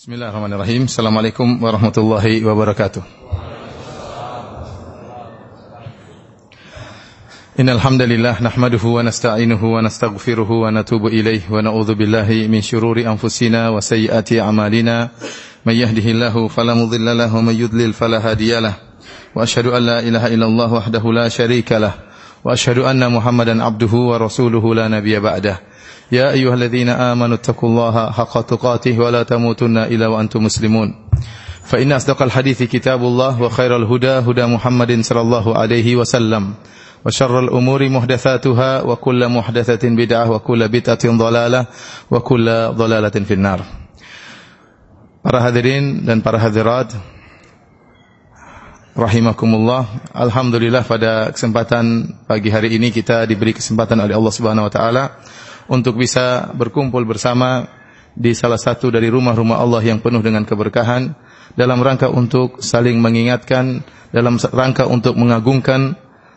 Bismillahirrahmanirrahim. Assalamualaikum warahmatullahi wabarakatuh. Innal hamdalillah nahmaduhu wa nasta'inuhu wa nastaghfiruhu wa natubu ilayhi wa na'udzu billahi min shururi anfusina wa sayyiati a'malina. May yahdihillahu fala mudilla lahu wa may yudlil fala hadiyalah. Wa asyhadu an la ilaha illallah wahdahu la syarika lah. Wa asyhadu anna Muhammadan abduhu wa rasuluhu la nabiyya ba'dah. يا أيها الذين آمنوا اتقوا الله حق تقاته ولا تموتن إلا وأنتم مسلمون فإن أصدق الحديث كتاب الله وخير الهدى هدى محمد صلى الله عليه وسلم وشر الأمور محدثاتها وكل محدثة بدعة وكل بدعة ضلالة وكل ضلالة في النار Para hadirin dan para hadirat rahimakumullah. Alhamdulillah pada kesempatan pagi hari ini kita diberi kesempatan oleh Allah Subhanahu wa taala untuk bisa berkumpul bersama di salah satu dari rumah-rumah Allah yang penuh dengan keberkahan dalam rangka untuk saling mengingatkan dalam rangka untuk mengagungkan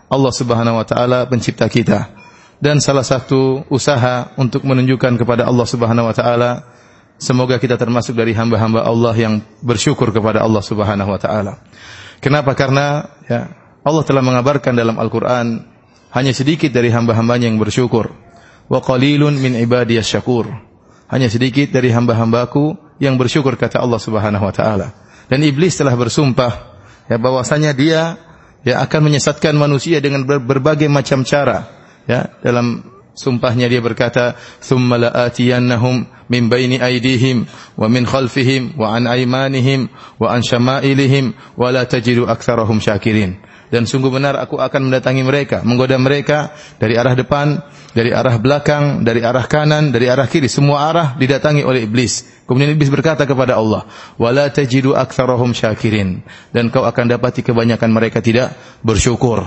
Allah Subhanahu wa taala pencipta kita dan salah satu usaha untuk menunjukkan kepada Allah Subhanahu wa taala semoga kita termasuk dari hamba-hamba Allah yang bersyukur kepada Allah Subhanahu wa taala. Kenapa? Karena ya Allah telah mengabarkan dalam Al-Qur'an hanya sedikit dari hamba-hambanya yang bersyukur wa qalilun min ibadiyas syakur. Hanya sedikit dari hamba-hambaku yang bersyukur kata Allah Subhanahu wa taala. Dan iblis telah bersumpah ya bahwasanya dia ya akan menyesatkan manusia dengan berbagai macam cara. Ya, dalam sumpahnya dia berkata, "Tsumma la'atiyannahum min baini aydihim wa min khalfihim wa an aymanihim wa an syama'ilihim wa la tajidu aktsarahum syakirin." Dan sungguh benar aku akan mendatangi mereka, menggoda mereka dari arah depan, dari arah belakang, dari arah kanan, dari arah kiri, semua arah didatangi oleh iblis. Kemudian iblis berkata kepada Allah, "Wala tajidu aktsarahum syakirin." Dan kau akan dapati kebanyakan mereka tidak bersyukur.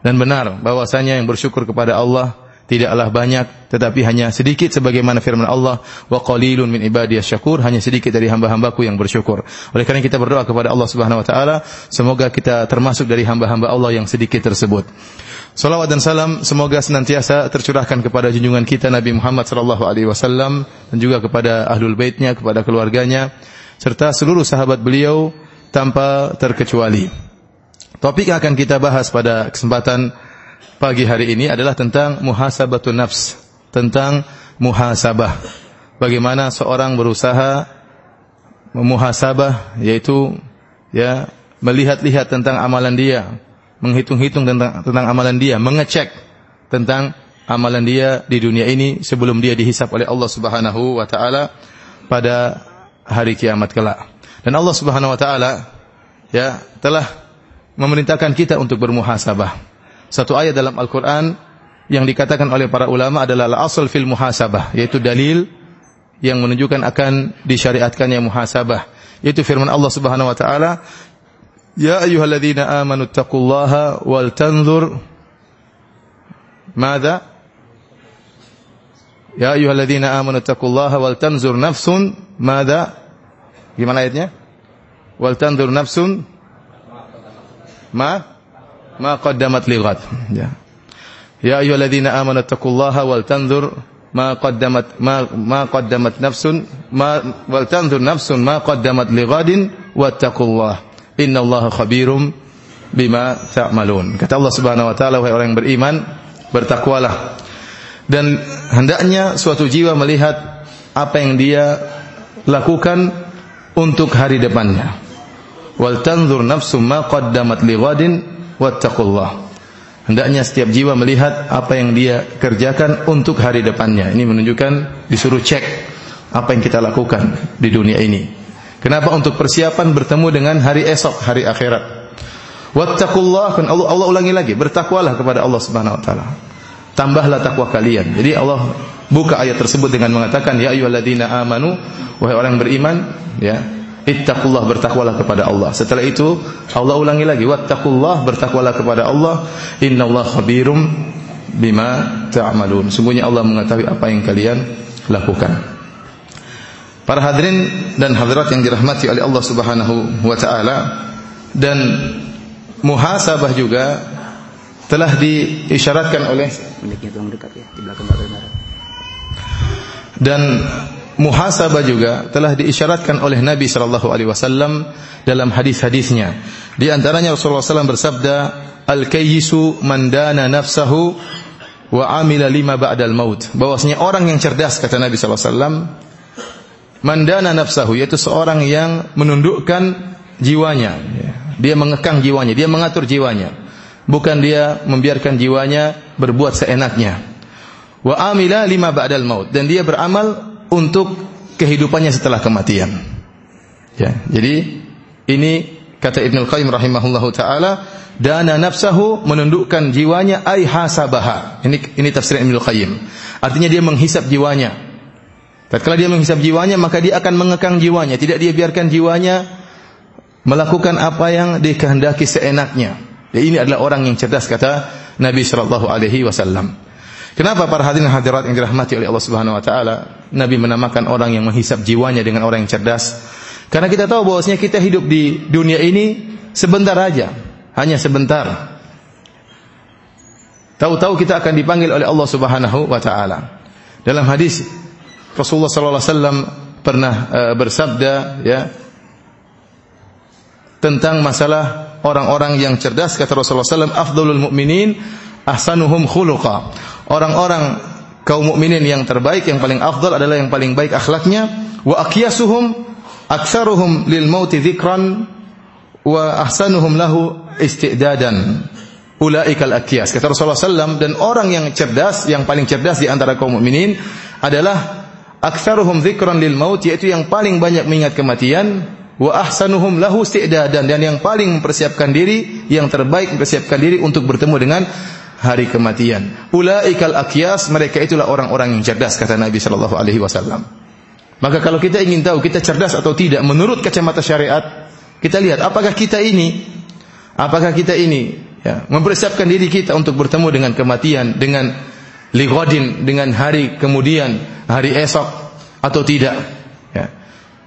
Dan benar bahwasanya yang bersyukur kepada Allah tidaklah banyak tetapi hanya sedikit sebagaimana firman Allah wa qalilun min ibadiyas syakur hanya sedikit dari hamba-hambaku yang bersyukur. Oleh karena kita berdoa kepada Allah Subhanahu wa taala semoga kita termasuk dari hamba-hamba Allah yang sedikit tersebut. Salawat dan salam semoga senantiasa tercurahkan kepada junjungan kita Nabi Muhammad sallallahu alaihi wasallam dan juga kepada ahlul baitnya, kepada keluarganya serta seluruh sahabat beliau tanpa terkecuali. Topik yang akan kita bahas pada kesempatan pagi hari ini adalah tentang muhasabatun nafs, tentang muhasabah. Bagaimana seorang berusaha memuhasabah yaitu ya melihat-lihat tentang amalan dia, menghitung-hitung tentang tentang amalan dia, mengecek tentang amalan dia di dunia ini sebelum dia dihisap oleh Allah Subhanahu wa taala pada hari kiamat kelak. Dan Allah Subhanahu wa taala ya telah memerintahkan kita untuk bermuhasabah. Satu ayat dalam Al-Quran yang dikatakan oleh para ulama adalah al-asal fil muhasabah, yaitu dalil yang menunjukkan akan disyariatkannya muhasabah. Yaitu firman Allah Subhanahu wa taala, "Ya ayyuhalladzina amanu taqullaha wal tanzur. Madza Ya ayyuhalladzina amanu taqullaha wal tanzur nafsun. Madza Gimana ayatnya? Wal tanzur nafsun. Ma ma qaddamat lighat. Ya. Ya ayyuhalladzina amanu taqullaha wal tanzur ma qaddamat ma ma qaddamat nafsun ma wal tanzur nafsun ma qaddamat lighadin wattaqullah. Innallaha khabirum bima ta'malun. Kata Allah Subhanahu wa taala wahai orang yang beriman, bertakwalah. Dan hendaknya suatu jiwa melihat apa yang dia lakukan untuk hari depannya. Wal tanzur nafsum ma qaddamat lighadin wattaqullah. Hendaknya setiap jiwa melihat apa yang dia kerjakan untuk hari depannya. Ini menunjukkan disuruh cek apa yang kita lakukan di dunia ini. Kenapa untuk persiapan bertemu dengan hari esok, hari akhirat. Wattaqullah kan Allah Allah ulangi lagi, bertakwalah kepada Allah Subhanahu wa taala. Tambahlah takwa kalian. Jadi Allah buka ayat tersebut dengan mengatakan ya ayyuhalladzina amanu wahai orang beriman ya Ittaqullah bertakwalah kepada Allah. Setelah itu Allah ulangi lagi wattaqullah bertakwalah kepada Allah. Innallaha khabirum bima ta'malun. Sungguhnya Allah mengetahui apa yang kalian lakukan. Para hadirin dan hadirat yang dirahmati oleh Allah Subhanahu wa taala dan muhasabah juga telah diisyaratkan oleh ya, dan muhasabah juga telah diisyaratkan oleh Nabi sallallahu alaihi wasallam dalam hadis-hadisnya. Di antaranya Rasulullah SAW bersabda, "Al-kayyisu man dana nafsahu wa amila lima ba'dal maut." Bahwasanya orang yang cerdas kata Nabi sallallahu alaihi wasallam, man dana nafsahu yaitu seorang yang menundukkan jiwanya. Dia mengekang jiwanya, dia mengatur jiwanya. Bukan dia membiarkan jiwanya berbuat seenaknya. Wa amila lima ba'dal maut dan dia beramal untuk kehidupannya setelah kematian. Ya, jadi ini kata Ibnu Qayyim rahimahullahu taala, dana nafsahu menundukkan jiwanya ai hasabaha. Ini ini tafsir Ibnu Qayyim. Artinya dia menghisap jiwanya. Tatkala dia menghisap jiwanya, maka dia akan mengekang jiwanya, tidak dia biarkan jiwanya melakukan apa yang dikehendaki seenaknya. Ya, ini adalah orang yang cerdas kata Nabi sallallahu alaihi wasallam. Kenapa para hadirin hadirat yang dirahmati oleh Allah Subhanahu wa taala, Nabi menamakan orang yang menghisap jiwanya dengan orang yang cerdas? Karena kita tahu bahwasanya kita hidup di dunia ini sebentar aja, hanya sebentar. Tahu-tahu kita akan dipanggil oleh Allah Subhanahu wa taala. Dalam hadis Rasulullah sallallahu alaihi wasallam pernah uh, bersabda ya tentang masalah orang-orang yang cerdas kata Rasulullah sallallahu alaihi wasallam afdalul mu'minin ahsanuhum khuluqa. Orang-orang kaum mukminin yang terbaik, yang paling afdal adalah yang paling baik akhlaknya. Wa aqyasuhum aktsaruhum lil mauti dzikran wa ahsanuhum lahu istidadan. Ulaikal aqyas. Kata Rasulullah SAW dan orang yang cerdas, yang paling cerdas di antara kaum mukminin adalah aktsaruhum dzikran lil maut yaitu yang paling banyak mengingat kematian wa ahsanuhum lahu istidadan dan yang paling mempersiapkan diri, yang terbaik mempersiapkan diri untuk bertemu dengan hari kematian. Ulaikal akyas, mereka itulah orang-orang yang cerdas kata Nabi sallallahu alaihi wasallam. Maka kalau kita ingin tahu kita cerdas atau tidak menurut kacamata syariat, kita lihat apakah kita ini apakah kita ini ya, mempersiapkan diri kita untuk bertemu dengan kematian dengan ligodin dengan hari kemudian, hari esok atau tidak. Ya.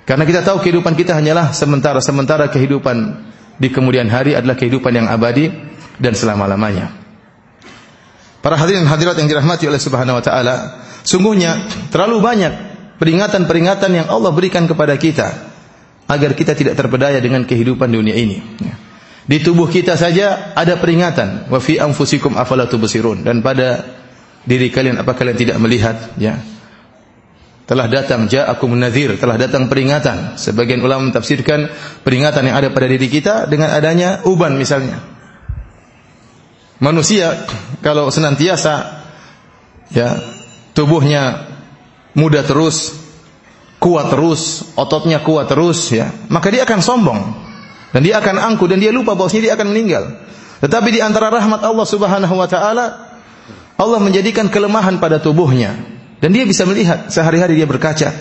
Karena kita tahu kehidupan kita hanyalah sementara, sementara kehidupan di kemudian hari adalah kehidupan yang abadi dan selama-lamanya. Para hadirin hadirat yang dirahmati oleh Subhanahu wa taala, sungguhnya terlalu banyak peringatan-peringatan yang Allah berikan kepada kita agar kita tidak terpedaya dengan kehidupan dunia ini. Di tubuh kita saja ada peringatan, wa fi anfusikum afala tubsirun dan pada diri kalian apa kalian tidak melihat ya. Telah datang ja'akum nadhir, telah datang peringatan. Sebagian ulama mentafsirkan peringatan yang ada pada diri kita dengan adanya uban misalnya manusia kalau senantiasa ya tubuhnya muda terus, kuat terus, ototnya kuat terus ya, maka dia akan sombong dan dia akan angku dan dia lupa bahwasanya dia akan meninggal. Tetapi di antara rahmat Allah Subhanahu wa taala Allah menjadikan kelemahan pada tubuhnya dan dia bisa melihat sehari-hari dia berkaca.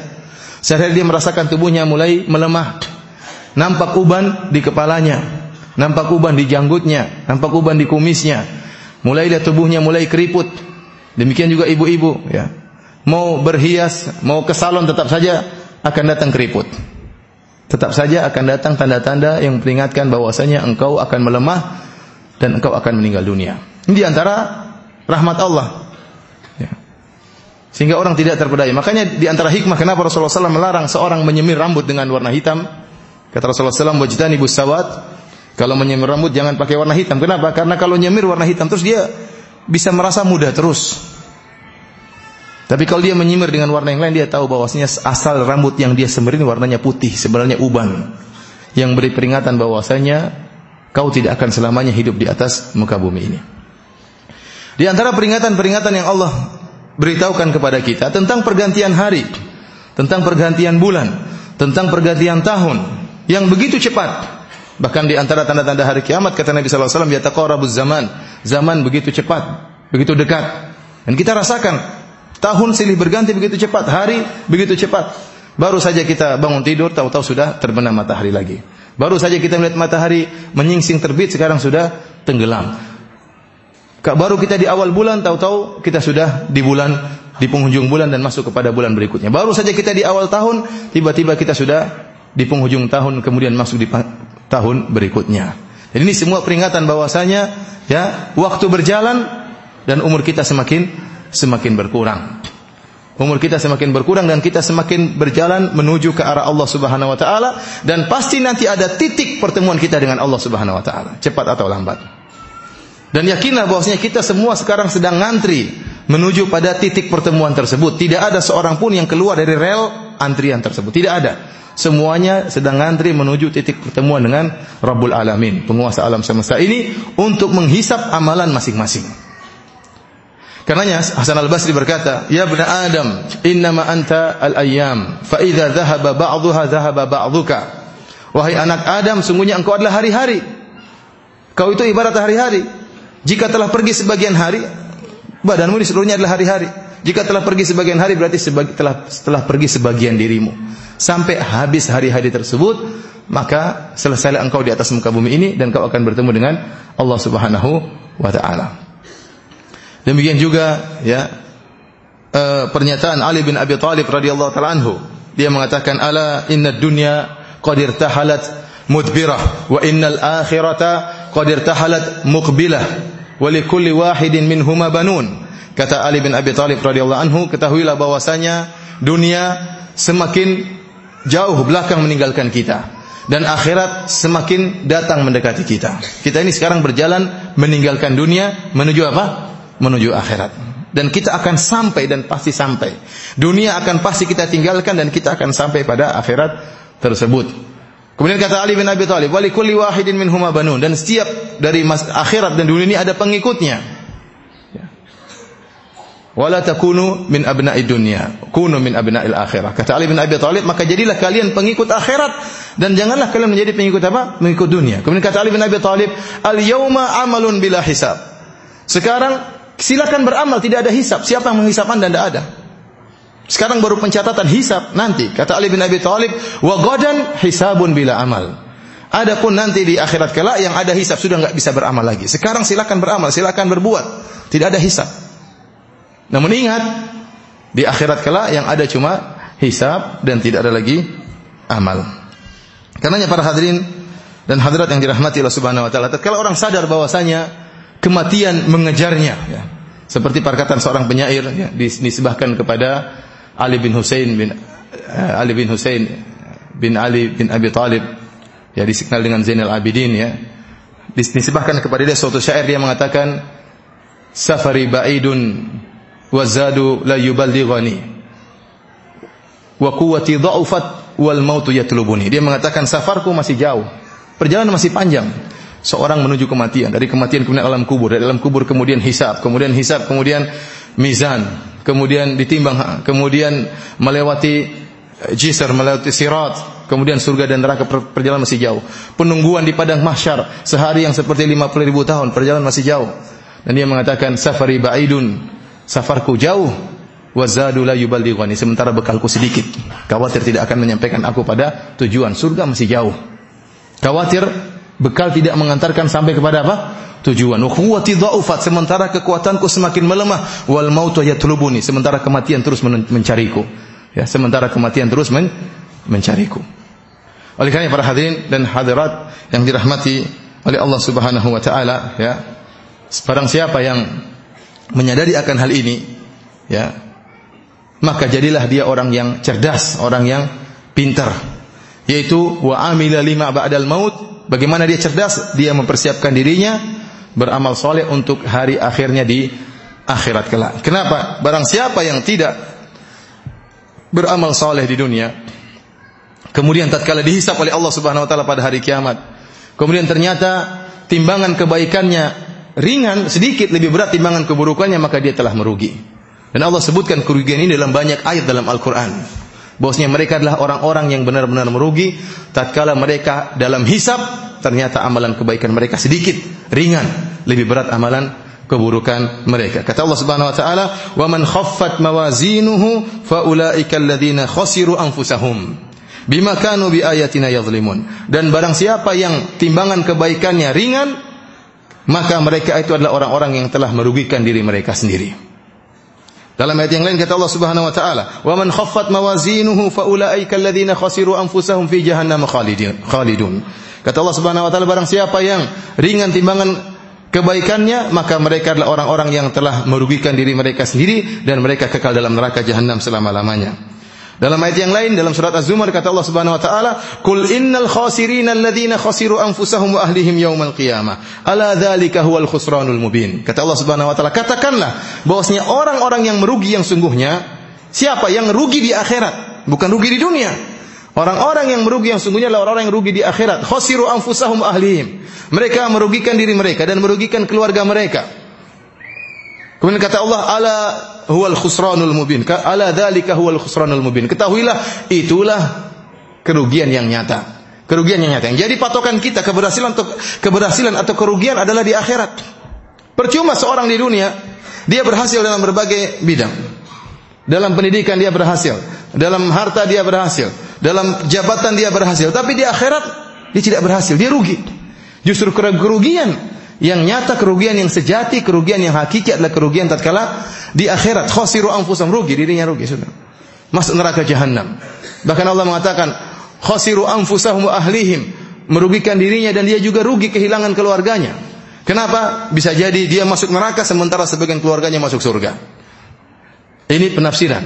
Sehari-hari dia merasakan tubuhnya mulai melemah. Nampak uban di kepalanya, nampak uban di janggutnya, nampak uban di kumisnya. Mulailah tubuhnya mulai keriput. Demikian juga ibu-ibu, ya. Mau berhias, mau ke salon tetap saja akan datang keriput. Tetap saja akan datang tanda-tanda yang memperingatkan bahwasanya engkau akan melemah dan engkau akan meninggal dunia. Ini di antara rahmat Allah. Ya. Sehingga orang tidak terpedaya. Makanya di antara hikmah kenapa Rasulullah SAW melarang seorang menyemir rambut dengan warna hitam. Kata Rasulullah SAW, wajtani busawat kalau menyemir rambut jangan pakai warna hitam. Kenapa? Karena kalau nyemir warna hitam terus dia bisa merasa muda terus. Tapi kalau dia menyemir dengan warna yang lain dia tahu bahwasanya asal rambut yang dia semirin warnanya putih, sebenarnya uban. Yang beri peringatan bahwasanya kau tidak akan selamanya hidup di atas muka bumi ini. Di antara peringatan-peringatan yang Allah beritahukan kepada kita tentang pergantian hari, tentang pergantian bulan, tentang pergantian tahun yang begitu cepat. Bahkan di antara tanda-tanda hari kiamat kata Nabi sallallahu alaihi wasallam zaman. Zaman begitu cepat, begitu dekat. Dan kita rasakan tahun silih berganti begitu cepat, hari begitu cepat. Baru saja kita bangun tidur tahu-tahu sudah terbenam matahari lagi. Baru saja kita melihat matahari menyingsing terbit sekarang sudah tenggelam. Baru kita di awal bulan tahu-tahu kita sudah di bulan di penghujung bulan dan masuk kepada bulan berikutnya. Baru saja kita di awal tahun tiba-tiba kita sudah di penghujung tahun kemudian masuk di tahun berikutnya. Jadi ini semua peringatan bahwasanya ya waktu berjalan dan umur kita semakin semakin berkurang. Umur kita semakin berkurang dan kita semakin berjalan menuju ke arah Allah Subhanahu wa taala dan pasti nanti ada titik pertemuan kita dengan Allah Subhanahu wa taala, cepat atau lambat. Dan yakinlah bahwasanya kita semua sekarang sedang ngantri menuju pada titik pertemuan tersebut. Tidak ada seorang pun yang keluar dari rel antrian tersebut. Tidak ada. Semuanya sedang ngantri menuju titik pertemuan dengan Rabbul Alamin, penguasa alam semesta ini untuk menghisap amalan masing-masing. Karenanya Hasan Al-Basri berkata, "Ya ibn Adam, innama anta al-ayyam, fa idza dhahaba ba'dhuha dhahaba ba'dhuka." Wahai anak Adam, sungguhnya engkau adalah hari-hari. Kau itu ibarat hari-hari. Jika telah pergi sebagian hari, badanmu di seluruhnya adalah hari-hari. Jika telah pergi sebagian hari berarti sebagi, telah setelah pergi sebagian dirimu. Sampai habis hari-hari tersebut, maka selesailah engkau di atas muka bumi ini dan kau akan bertemu dengan Allah Subhanahu wa taala. Demikian juga ya uh, pernyataan Ali bin Abi Thalib radhiyallahu taala anhu. Dia mengatakan ala inna dunya qad irtahalat mudbirah wa innal akhirata qad irtahalat muqbilah wa likulli wahidin minhuma banun. Kata Ali bin Abi Thalib radhiyallahu anhu, ketahuilah bahwasanya dunia semakin jauh belakang meninggalkan kita dan akhirat semakin datang mendekati kita. Kita ini sekarang berjalan meninggalkan dunia menuju apa? menuju akhirat. Dan kita akan sampai dan pasti sampai. Dunia akan pasti kita tinggalkan dan kita akan sampai pada akhirat tersebut. Kemudian kata Ali bin Abi Thalib, "Wa likulli wahidin minhuma banun." Dan setiap dari akhirat dan dunia ini ada pengikutnya. Wala takunu min abna'i dunya, kunu min abna'il akhirah. Kata Ali bin Abi Thalib, maka jadilah kalian pengikut akhirat dan janganlah kalian menjadi pengikut apa? Pengikut dunia. Kemudian kata Ali bin Abi Thalib, "Al-yauma amalun bila hisab." Sekarang Silakan beramal, tidak ada hisap. Siapa yang menghisap Anda? Tidak ada. Sekarang baru pencatatan hisap nanti. Kata Ali bin Abi Thalib, "Wa gadan hisabun bila amal." Adapun nanti di akhirat kelak yang ada hisap sudah nggak bisa beramal lagi. Sekarang silakan beramal, silakan berbuat. Tidak ada hisap. Namun ingat, di akhirat kelak yang ada cuma hisap dan tidak ada lagi amal. Karenanya para hadirin dan hadirat yang dirahmati Allah Subhanahu wa taala, tatkala orang sadar bahwasanya kematian mengejarnya ya. Seperti perkataan seorang penyair ya, disebahkan kepada Ali bin Husain bin uh, Ali bin Husain bin Ali bin Abi Talib ya dikenal dengan Zainal Abidin ya. Disebahkan kepada dia suatu syair dia mengatakan safari ba'idun wazadu la yuballighani. Wa quwwati dha'ufat wal mautu yatlubuni. Dia mengatakan safarku masih jauh. Perjalanan masih panjang. Seorang menuju kematian, dari kematian kemudian alam kubur, dari alam kubur kemudian hisab, kemudian hisab, kemudian mizan, kemudian ditimbang, kemudian melewati eh, jisr, melewati sirat, kemudian surga dan neraka perjalanan masih jauh. Penungguan di padang mahsyar. Sehari yang seperti 50 ribu tahun, perjalanan masih jauh. Dan dia mengatakan safari ba'idun, safarku jauh, wazadu la yuballighani, sementara bekalku sedikit. Khawatir tidak akan menyampaikan aku pada tujuan, surga masih jauh. Khawatir Bekal tidak mengantarkan sampai kepada apa? Tujuan. Wa quwwati dha'ufat sementara kekuatanku semakin melemah wal mautu yatlubuni sementara kematian terus mencariku. Ya, sementara kematian terus men mencariku. Oleh karena para hadirin dan hadirat yang dirahmati oleh Allah Subhanahu wa taala, ya. Siapa yang menyadari akan hal ini, ya, maka jadilah dia orang yang cerdas, orang yang pintar, yaitu wa amila lima ba'dal maut Bagaimana dia cerdas? Dia mempersiapkan dirinya beramal soleh untuk hari akhirnya di akhirat kelak. Kenapa? Barang siapa yang tidak beramal soleh di dunia, kemudian tatkala dihisap oleh Allah Subhanahu wa taala pada hari kiamat, kemudian ternyata timbangan kebaikannya ringan, sedikit lebih berat timbangan keburukannya, maka dia telah merugi. Dan Allah sebutkan kerugian ini dalam banyak ayat dalam Al-Qur'an. Bahwasanya mereka adalah orang-orang yang benar-benar merugi tatkala mereka dalam hisab ternyata amalan kebaikan mereka sedikit, ringan, lebih berat amalan keburukan mereka. Kata Allah Subhanahu wa taala, "Wa man khaffat mawazinuhu fa ulaika alladziina khasiru anfusahum bima kanu bi ayatina yadhlimun." Dan barang siapa yang timbangan kebaikannya ringan, maka mereka itu adalah orang-orang yang telah merugikan diri mereka sendiri. Dalam ayat yang lain kata Allah Subhanahu wa taala, "Wa man khaffat mawazinuhu fa ulaika alladziina khasiru anfusahum fi jahannam khalidun." Kata Allah Subhanahu wa taala barang siapa yang ringan timbangan kebaikannya, maka mereka adalah orang-orang yang telah merugikan diri mereka sendiri dan mereka kekal dalam neraka jahanam selama-lamanya. Dalam ayat yang lain dalam surat Az-Zumar kata Allah Subhanahu wa taala, "Qul innal khasirina alladziina khasiru anfusahum wa ahlihim yaumal qiyamah. Ala dzalika huwal khusranul mubin." Kata Allah Subhanahu wa taala, katakanlah bahwasanya orang-orang yang merugi yang sungguhnya siapa yang rugi di akhirat, bukan rugi di dunia. Orang-orang yang merugi yang sungguhnya adalah orang-orang yang rugi di akhirat. Khasiru anfusahum ahlihim. Mereka merugikan diri mereka dan merugikan keluarga mereka. Kemudian kata Allah, "Ala huwal khusranul mubin." Ala dzalika huwal khusranul mubin. Ketahuilah itulah kerugian yang nyata. Kerugian yang nyata. Yang jadi patokan kita keberhasilan atau keberhasilan atau kerugian adalah di akhirat. Percuma seorang di dunia dia berhasil dalam berbagai bidang. Dalam pendidikan dia berhasil, dalam harta dia berhasil, dalam jabatan dia berhasil, tapi di akhirat dia tidak berhasil, dia rugi. Justru kerugian yang nyata kerugian yang sejati, kerugian yang hakiki adalah kerugian tatkala di akhirat. Khosiru anfusam rugi, dirinya rugi sudah. Masuk neraka jahanam. Bahkan Allah mengatakan khosiru anfusahum ahlihim, merugikan dirinya dan dia juga rugi kehilangan keluarganya. Kenapa? Bisa jadi dia masuk neraka sementara sebagian keluarganya masuk surga. Ini penafsiran.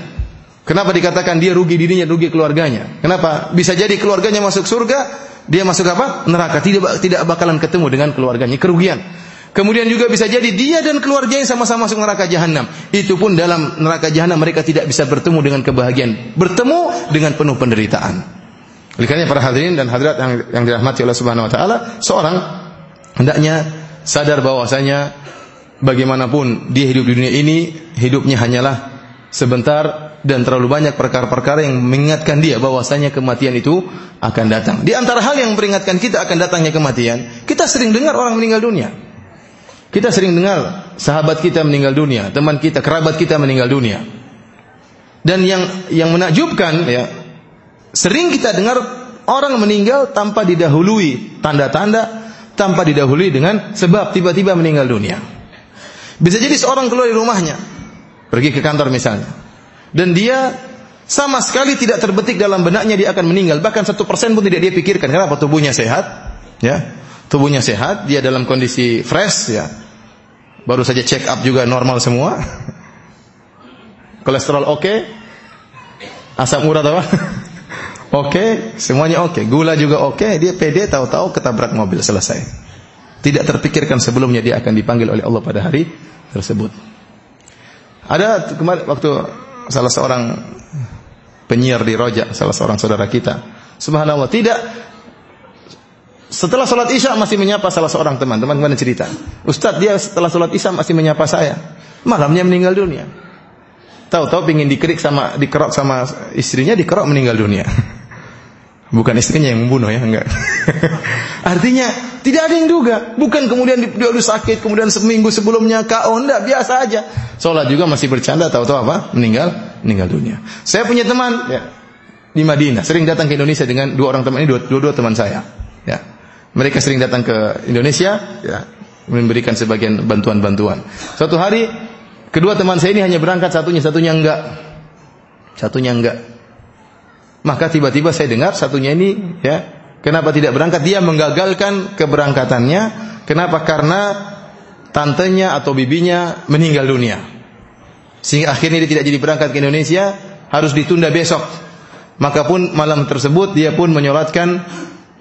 Kenapa dikatakan dia rugi dirinya, rugi keluarganya? Kenapa? Bisa jadi keluarganya masuk surga, dia masuk apa? Neraka. Tidak tidak bakalan ketemu dengan keluarganya. Kerugian. Kemudian juga bisa jadi dia dan keluarganya sama-sama masuk neraka jahanam. Itu pun dalam neraka jahanam mereka tidak bisa bertemu dengan kebahagiaan. Bertemu dengan penuh penderitaan. Oleh karena para hadirin dan hadirat yang, yang dirahmati Allah Subhanahu wa taala, seorang hendaknya sadar bahwasanya bagaimanapun dia hidup di dunia ini, hidupnya hanyalah sebentar dan terlalu banyak perkara-perkara yang mengingatkan dia bahwasanya kematian itu akan datang. Di antara hal yang memperingatkan kita akan datangnya kematian, kita sering dengar orang meninggal dunia. Kita sering dengar sahabat kita meninggal dunia, teman kita, kerabat kita meninggal dunia. Dan yang yang menakjubkan ya, sering kita dengar orang meninggal tanpa didahului tanda-tanda, tanpa didahului dengan sebab tiba-tiba meninggal dunia. Bisa jadi seorang keluar di rumahnya, pergi ke kantor misalnya, dan dia sama sekali tidak terbetik dalam benaknya dia akan meninggal. Bahkan satu persen pun tidak dia pikirkan. Kenapa? Tubuhnya sehat, ya, tubuhnya sehat, dia dalam kondisi fresh, ya. Baru saja check up juga normal semua. Kolesterol oke, okay. asam urat apa? oke, okay. semuanya oke. Okay. Gula juga oke. Okay. Dia pede tahu-tahu ketabrak mobil selesai. Tidak terpikirkan sebelumnya dia akan dipanggil oleh Allah pada hari tersebut. Ada kemarin waktu salah seorang penyiar di Roja, salah seorang saudara kita. Subhanallah, tidak setelah sholat isya masih menyapa salah seorang teman. Teman teman cerita, Ustadz dia setelah sholat isya masih menyapa saya. Malamnya meninggal dunia. Tahu-tahu pingin dikerik sama dikerok sama istrinya, dikerok meninggal dunia. Bukan istrinya yang membunuh ya, enggak. Artinya tidak ada yang duga. Bukan kemudian dia udah sakit, kemudian seminggu sebelumnya KO, enggak, biasa aja. Sholat juga masih bercanda, tahu-tahu apa? Meninggal, meninggal dunia. Saya punya teman ya, di Madinah, sering datang ke Indonesia dengan dua orang teman ini, dua-dua teman saya. Ya. Mereka sering datang ke Indonesia, ya, memberikan sebagian bantuan-bantuan. Suatu hari, kedua teman saya ini hanya berangkat, satunya satunya enggak. Satunya enggak. Maka tiba-tiba saya dengar satunya ini ya, kenapa tidak berangkat? Dia menggagalkan keberangkatannya. Kenapa? Karena tantenya atau bibinya meninggal dunia. Sehingga akhirnya dia tidak jadi berangkat ke Indonesia, harus ditunda besok. Maka pun malam tersebut dia pun menyolatkan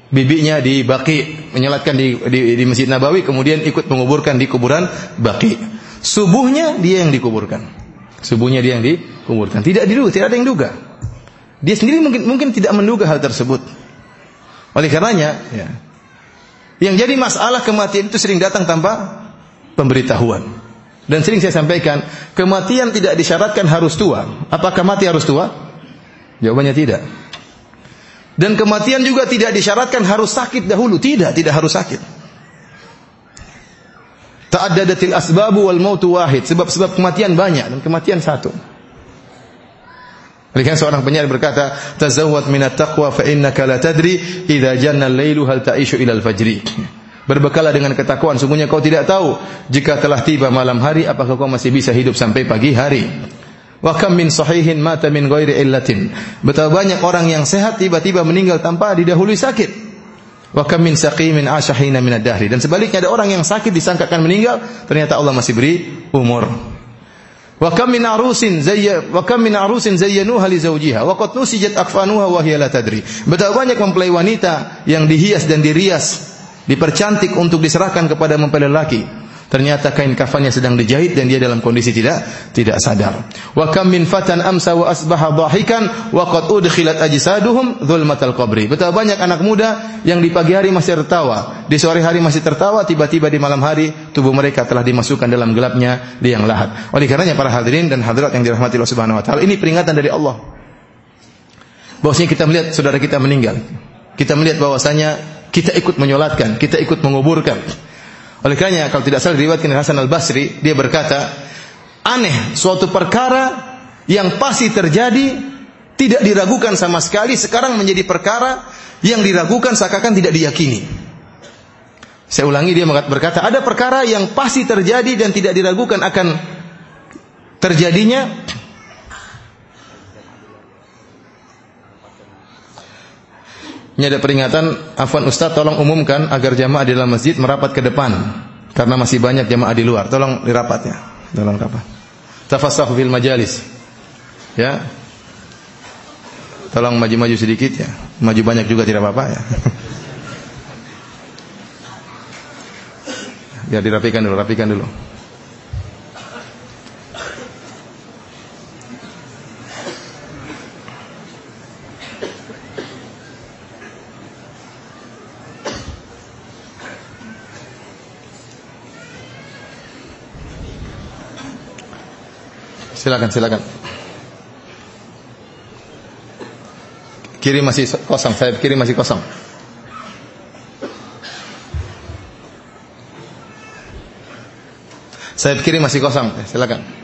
bibinya di Baki, menyolatkan di, di, di Masjid Nabawi, kemudian ikut menguburkan di kuburan Baki. Subuhnya dia yang dikuburkan. Subuhnya dia yang dikuburkan. Tidak diduga, tidak ada yang duga. Dia sendiri mungkin mungkin tidak menduga hal tersebut. Oleh karenanya, ya, yang jadi masalah kematian itu sering datang tanpa pemberitahuan. Dan sering saya sampaikan, kematian tidak disyaratkan harus tua. Apakah mati harus tua? Jawabannya tidak. Dan kematian juga tidak disyaratkan harus sakit dahulu. Tidak, tidak harus sakit. Ta'addadatil asbabu wal mautu wahid. Sebab-sebab kematian banyak dan kematian satu. Oleh seorang penyair berkata, "Tazawwad minat taqwa fa innaka la tadri idza janna al-lailu hal ta'ishu ila al-fajri." Berbekalah dengan ketakwaan, sungguhnya kau tidak tahu jika telah tiba malam hari apakah kau masih bisa hidup sampai pagi hari. Wa kam min sahihin mata min ghairi illatin. Betapa banyak orang yang sehat tiba-tiba meninggal tanpa didahului sakit. Wa kam min saqimin ashahina min ad-dahri. Dan sebaliknya ada orang yang sakit disangkakan meninggal, ternyata Allah masih beri umur. Wa kam min arusin zayya wa kam min arusin zayyanuha li zawjiha wa qad nusijat akfanuha wa hiya la tadri. Betapa banyak mempelai wanita yang dihias dan dirias, dipercantik untuk diserahkan kepada mempelai lelaki ternyata kain kafannya sedang dijahit dan dia dalam kondisi tidak tidak sadar. Wa kam min fatan amsa wa asbaha dhahikan wa qad udkhilat ajsaduhum dzulmatal qabri. Betapa banyak anak muda yang di pagi hari masih tertawa, di sore hari masih tertawa, tiba-tiba di malam hari tubuh mereka telah dimasukkan dalam gelapnya liang lahat. Oleh karenanya para hadirin dan hadirat yang dirahmati Allah Subhanahu wa taala, ini peringatan dari Allah. Bahwasanya kita melihat saudara kita meninggal. Kita melihat bahwasanya kita ikut menyolatkan, kita ikut menguburkan. Oleh karenanya kalau tidak salah diriwayatkan Hasan Al Basri dia berkata, aneh suatu perkara yang pasti terjadi tidak diragukan sama sekali sekarang menjadi perkara yang diragukan seakan tidak diyakini. Saya ulangi dia berkata, ada perkara yang pasti terjadi dan tidak diragukan akan terjadinya Ini ada peringatan, Afwan Ustaz tolong umumkan agar jamaah di dalam masjid merapat ke depan karena masih banyak jamaah di luar. Tolong dirapatnya. Tolong rapat. Tafassahu fil majalis. Ya. Tolong maju-maju sedikit ya. Maju banyak juga tidak apa-apa ya. Ya dirapikan dulu, rapikan dulu. Silakan, silakan. Kiri masih kosong, saya kiri masih kosong. Saya kiri masih kosong, silakan.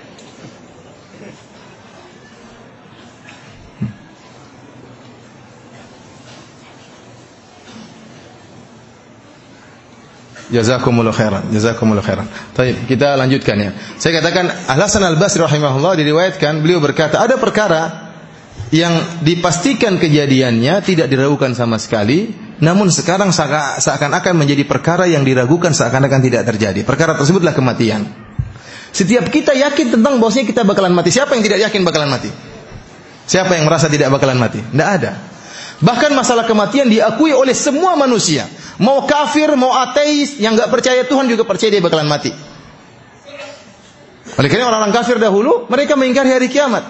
Jazakumullah khairan. Jazakumullah khairan. Baik, kita lanjutkan ya. Saya katakan Al-Hasan Al-Basri rahimahullah diriwayatkan beliau berkata, ada perkara yang dipastikan kejadiannya tidak diragukan sama sekali, namun sekarang seakan-akan menjadi perkara yang diragukan seakan-akan tidak terjadi. Perkara tersebutlah kematian. Setiap kita yakin tentang bahwasanya kita bakalan mati. Siapa yang tidak yakin bakalan mati? Siapa yang merasa tidak bakalan mati? Tidak ada. Bahkan masalah kematian diakui oleh semua manusia. Mau kafir, mau ateis, yang nggak percaya Tuhan juga percaya dia bakalan mati. Oleh karena orang-orang kafir dahulu, mereka mengingkari hari kiamat.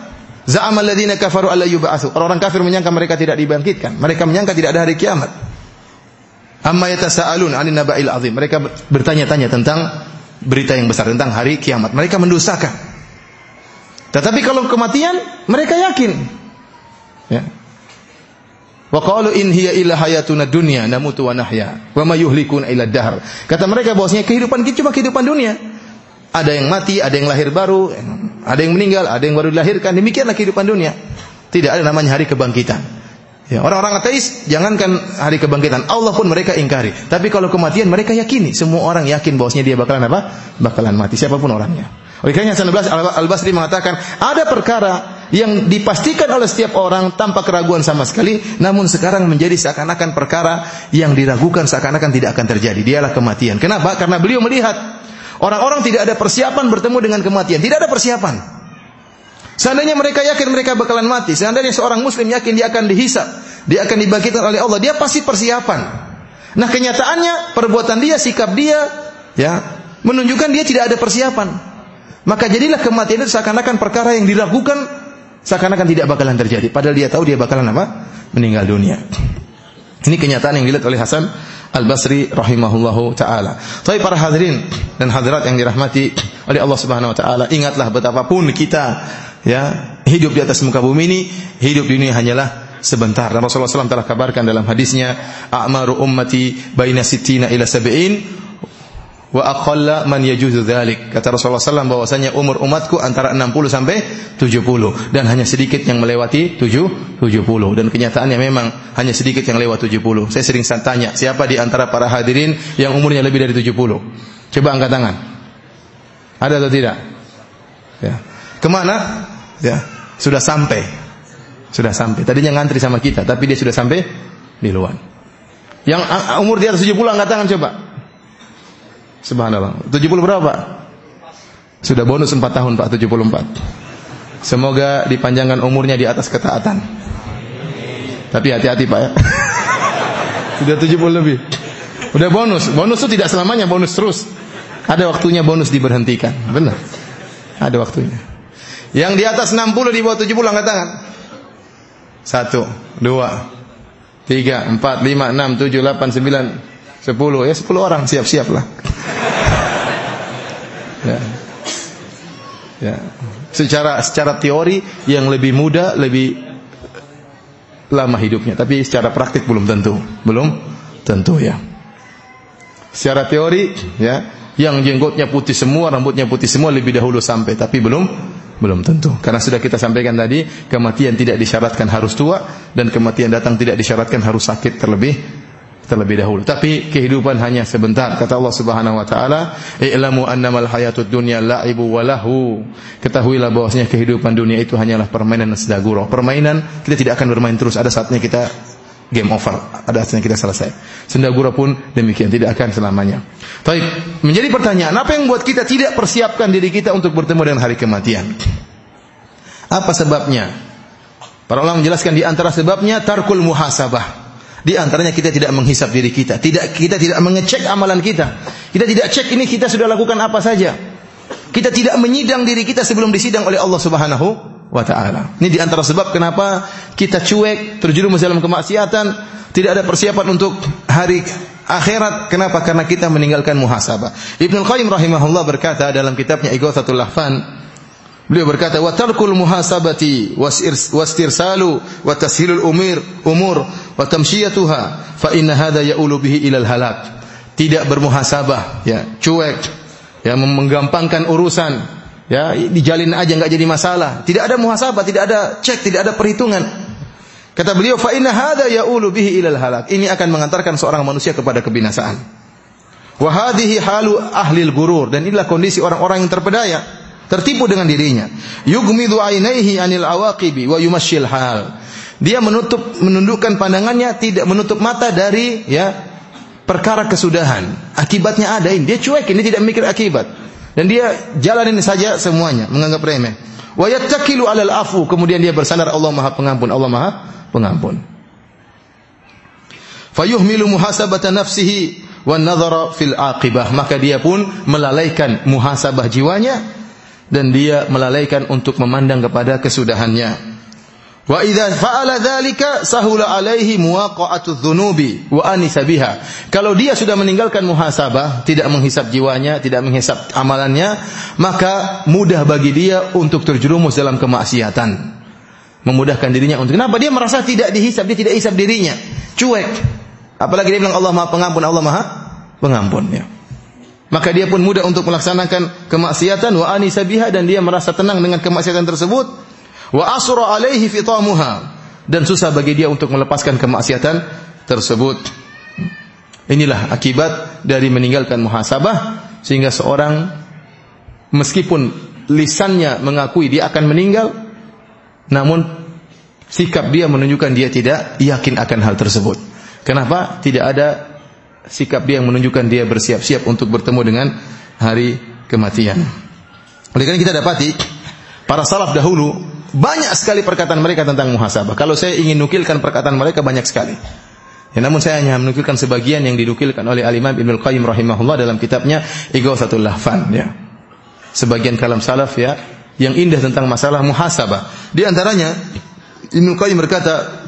Za'amal ladzina kafaru alla yub'atsu. Orang-orang kafir menyangka mereka tidak dibangkitkan. Mereka menyangka tidak ada hari kiamat. Amma yatasaalun 'anil naba'il azim. Mereka bertanya-tanya tentang berita yang besar tentang hari kiamat. Mereka mendustakan. Tetapi kalau kematian, mereka yakin. Ya. Wa qalu in hiya illa hayatuna dunya namutu wa nahya wa ma. Kata mereka bahwasanya kehidupan kita cuma kehidupan dunia. Ada yang mati, ada yang lahir baru, ada yang meninggal, ada yang baru dilahirkan. Demikianlah kehidupan dunia. Tidak ada namanya hari kebangkitan. Ya, orang-orang ateis jangankan hari kebangkitan, Allah pun mereka ingkari. Tapi kalau kematian mereka yakini, semua orang yakin bahwasanya dia bakalan apa? Bakalan mati siapa pun orangnya. Oleh karena Hasan Al-Basri mengatakan, ada perkara yang dipastikan oleh setiap orang tanpa keraguan sama sekali, namun sekarang menjadi seakan-akan perkara yang diragukan seakan-akan tidak akan terjadi. Dialah kematian. Kenapa? Karena beliau melihat orang-orang tidak ada persiapan bertemu dengan kematian, tidak ada persiapan. Seandainya mereka yakin mereka bakalan mati, seandainya seorang muslim yakin dia akan dihisap, dia akan dibangkitkan oleh Allah, dia pasti persiapan. Nah, kenyataannya perbuatan dia, sikap dia ya, menunjukkan dia tidak ada persiapan. Maka jadilah kematian itu seakan-akan perkara yang diragukan Seakan-akan tidak bakalan terjadi. Padahal dia tahu dia bakalan apa? Meninggal dunia. Ini kenyataan yang dilihat oleh Hasan Al-Basri rahimahullahu taala. Tapi para hadirin dan hadirat yang dirahmati oleh Allah Subhanahu wa taala, ingatlah betapapun kita ya hidup di atas muka bumi ini, hidup di dunia hanyalah sebentar. Dan Rasulullah SAW telah kabarkan dalam hadisnya, "A'maru ummati baina sittina ila sab'in wa aqalla man yajuzu dzalik. Kata Rasulullah SAW bahwasanya umur umatku antara 60 sampai 70 dan hanya sedikit yang melewati 7 70 dan kenyataannya memang hanya sedikit yang lewat 70. Saya sering tanya, siapa di antara para hadirin yang umurnya lebih dari 70? Coba angkat tangan. Ada atau tidak? Ya. Ke mana? Ya, sudah sampai. Sudah sampai. Tadinya ngantri sama kita, tapi dia sudah sampai di luar. Yang umur di atas 70 angkat tangan coba. Subhanallah. 70 berapa? Sudah bonus 4 tahun Pak, 74. Semoga dipanjangkan umurnya di atas ketaatan. Tapi hati-hati Pak ya. Sudah 70 lebih. Udah bonus. Bonus itu tidak selamanya bonus terus. Ada waktunya bonus diberhentikan. Benar. Ada waktunya. Yang di atas 60 di bawah 70 angkat tangan. Satu, dua, tiga, empat, lima, enam, tujuh, delapan, sembilan, sepuluh. Ya sepuluh orang siap-siap lah. ya. ya. Secara secara teori yang lebih muda lebih lama hidupnya, tapi secara praktik belum tentu, belum tentu ya. Secara teori ya, yang jenggotnya putih semua, rambutnya putih semua lebih dahulu sampai, tapi belum belum tentu. Karena sudah kita sampaikan tadi, kematian tidak disyaratkan harus tua dan kematian datang tidak disyaratkan harus sakit terlebih terlebih dahulu. Tapi kehidupan hanya sebentar. Kata Allah Subhanahu wa taala, "I'lamu annamal hayatud dunya la'ibu wa lahu." Ketahuilah bahwasanya kehidupan dunia itu hanyalah permainan dan. Permainan kita tidak akan bermain terus. Ada saatnya kita game over. Ada saatnya kita selesai. Sendagura pun demikian, tidak akan selamanya. Baik, menjadi pertanyaan, apa yang buat kita tidak persiapkan diri kita untuk bertemu dengan hari kematian? Apa sebabnya? Para ulama menjelaskan di antara sebabnya tarkul muhasabah. Di antaranya kita tidak menghisap diri kita, tidak kita tidak mengecek amalan kita. Kita tidak cek ini kita sudah lakukan apa saja. Kita tidak menyidang diri kita sebelum disidang oleh Allah Subhanahu wa taala. Ini di antara sebab kenapa kita cuek, terjerumus dalam kemaksiatan, tidak ada persiapan untuk hari akhirat. Kenapa? Karena kita meninggalkan muhasabah. Ibnu Qayyim rahimahullah berkata dalam kitabnya Ighathatul Lahfan, beliau berkata, "Wa tarkul muhasabati wastirsalu wa tashilul umur umur wa tamshiyatuha fa inna hadha ya'ulu bihi ilal halak." Tidak bermuhasabah, ya, cuek, ya menggampangkan urusan, Ya, dijalin aja nggak jadi masalah. Tidak ada muhasabah, tidak ada cek, tidak ada perhitungan. Kata beliau, fa inna hadza ya'ulu bihi ilal halak. Ini akan mengantarkan seorang manusia kepada kebinasaan. Wa hadhihi halu ahli gurur dan inilah kondisi orang-orang yang terpedaya, tertipu dengan dirinya. Yugmidu ainaihi anil awaqibi wa yumashshil hal. Dia menutup menundukkan pandangannya, tidak menutup mata dari ya perkara kesudahan. Akibatnya ada ini, dia cuek, ini tidak mikir akibat. Dan dia jalanin saja semuanya, menganggap remeh. Wa yattakilu 'alal afu, kemudian dia bersandar Allah Maha Pengampun, Allah Maha Pengampun. Fayuhmilu muhasabata nafsihi wan nadhara fil aqibah, maka dia pun melalaikan muhasabah jiwanya dan dia melalaikan untuk memandang kepada kesudahannya. Wa idza fa'ala dzalika sahula alaihi muwaqa'atu dzunubi wa anisa biha. Kalau dia sudah meninggalkan muhasabah, tidak menghisap jiwanya, tidak menghisap amalannya, maka mudah bagi dia untuk terjerumus dalam kemaksiatan. Memudahkan dirinya untuk kenapa dia merasa tidak dihisap, dia tidak hisap dirinya. Cuek. Apalagi dia bilang Allah Maha Pengampun, Allah Maha Pengampun ya. Maka dia pun mudah untuk melaksanakan kemaksiatan wa anisa biha dan dia merasa tenang dengan kemaksiatan tersebut wa asra alaihi fitamuha dan susah bagi dia untuk melepaskan kemaksiatan tersebut. Inilah akibat dari meninggalkan muhasabah sehingga seorang meskipun lisannya mengakui dia akan meninggal namun sikap dia menunjukkan dia tidak yakin akan hal tersebut. Kenapa? Tidak ada sikap dia yang menunjukkan dia bersiap-siap untuk bertemu dengan hari kematian. Oleh karena kita dapati para salaf dahulu banyak sekali perkataan mereka tentang muhasabah. Kalau saya ingin nukilkan perkataan mereka banyak sekali. Ya, namun saya hanya menukilkan sebagian yang dinukilkan oleh Al-Imam Ibnu Qayyim rahimahullah dalam kitabnya Ighathatul Lahfan ya. Sebagian kalam salaf ya yang indah tentang masalah muhasabah. Di antaranya Ibnu Qayyim berkata,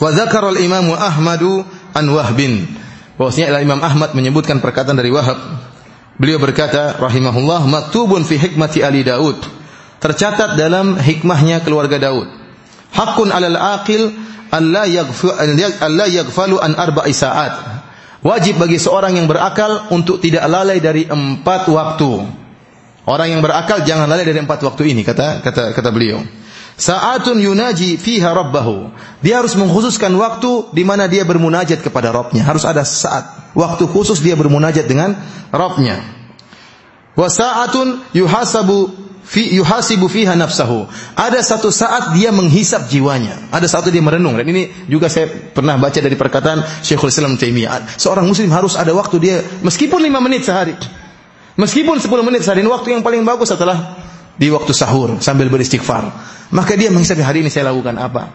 "Wa dzakara al-Imam Ahmadu an Wahbin." Bahwasanya Imam Ahmad menyebutkan perkataan dari Wahab. Beliau berkata rahimahullah, "Maktubun fi hikmati Ali Daud." Tercatat dalam hikmahnya keluarga Daud. Hakun alal aqil alla yaghfalu an arba'i sa'at. Wajib bagi seorang yang berakal untuk tidak lalai dari empat waktu. Orang yang berakal jangan lalai dari empat waktu ini kata kata kata beliau. Sa'atun yunaji fiha rabbahu. Dia harus mengkhususkan waktu di mana dia bermunajat kepada Rabbnya. Harus ada saat, waktu khusus dia bermunajat dengan Rabbnya. Wa sa'atun yuhasabu fi yuhasibu fiha nafsahu. Ada satu saat dia menghisap jiwanya. Ada satu dia merenung. Dan ini juga saya pernah baca dari perkataan Syekhul Islam Taimiyah. Seorang muslim harus ada waktu dia meskipun lima menit sehari. Meskipun 10 menit sehari waktu yang paling bagus adalah di waktu sahur sambil beristighfar. Maka dia menghisap hari ini saya lakukan apa?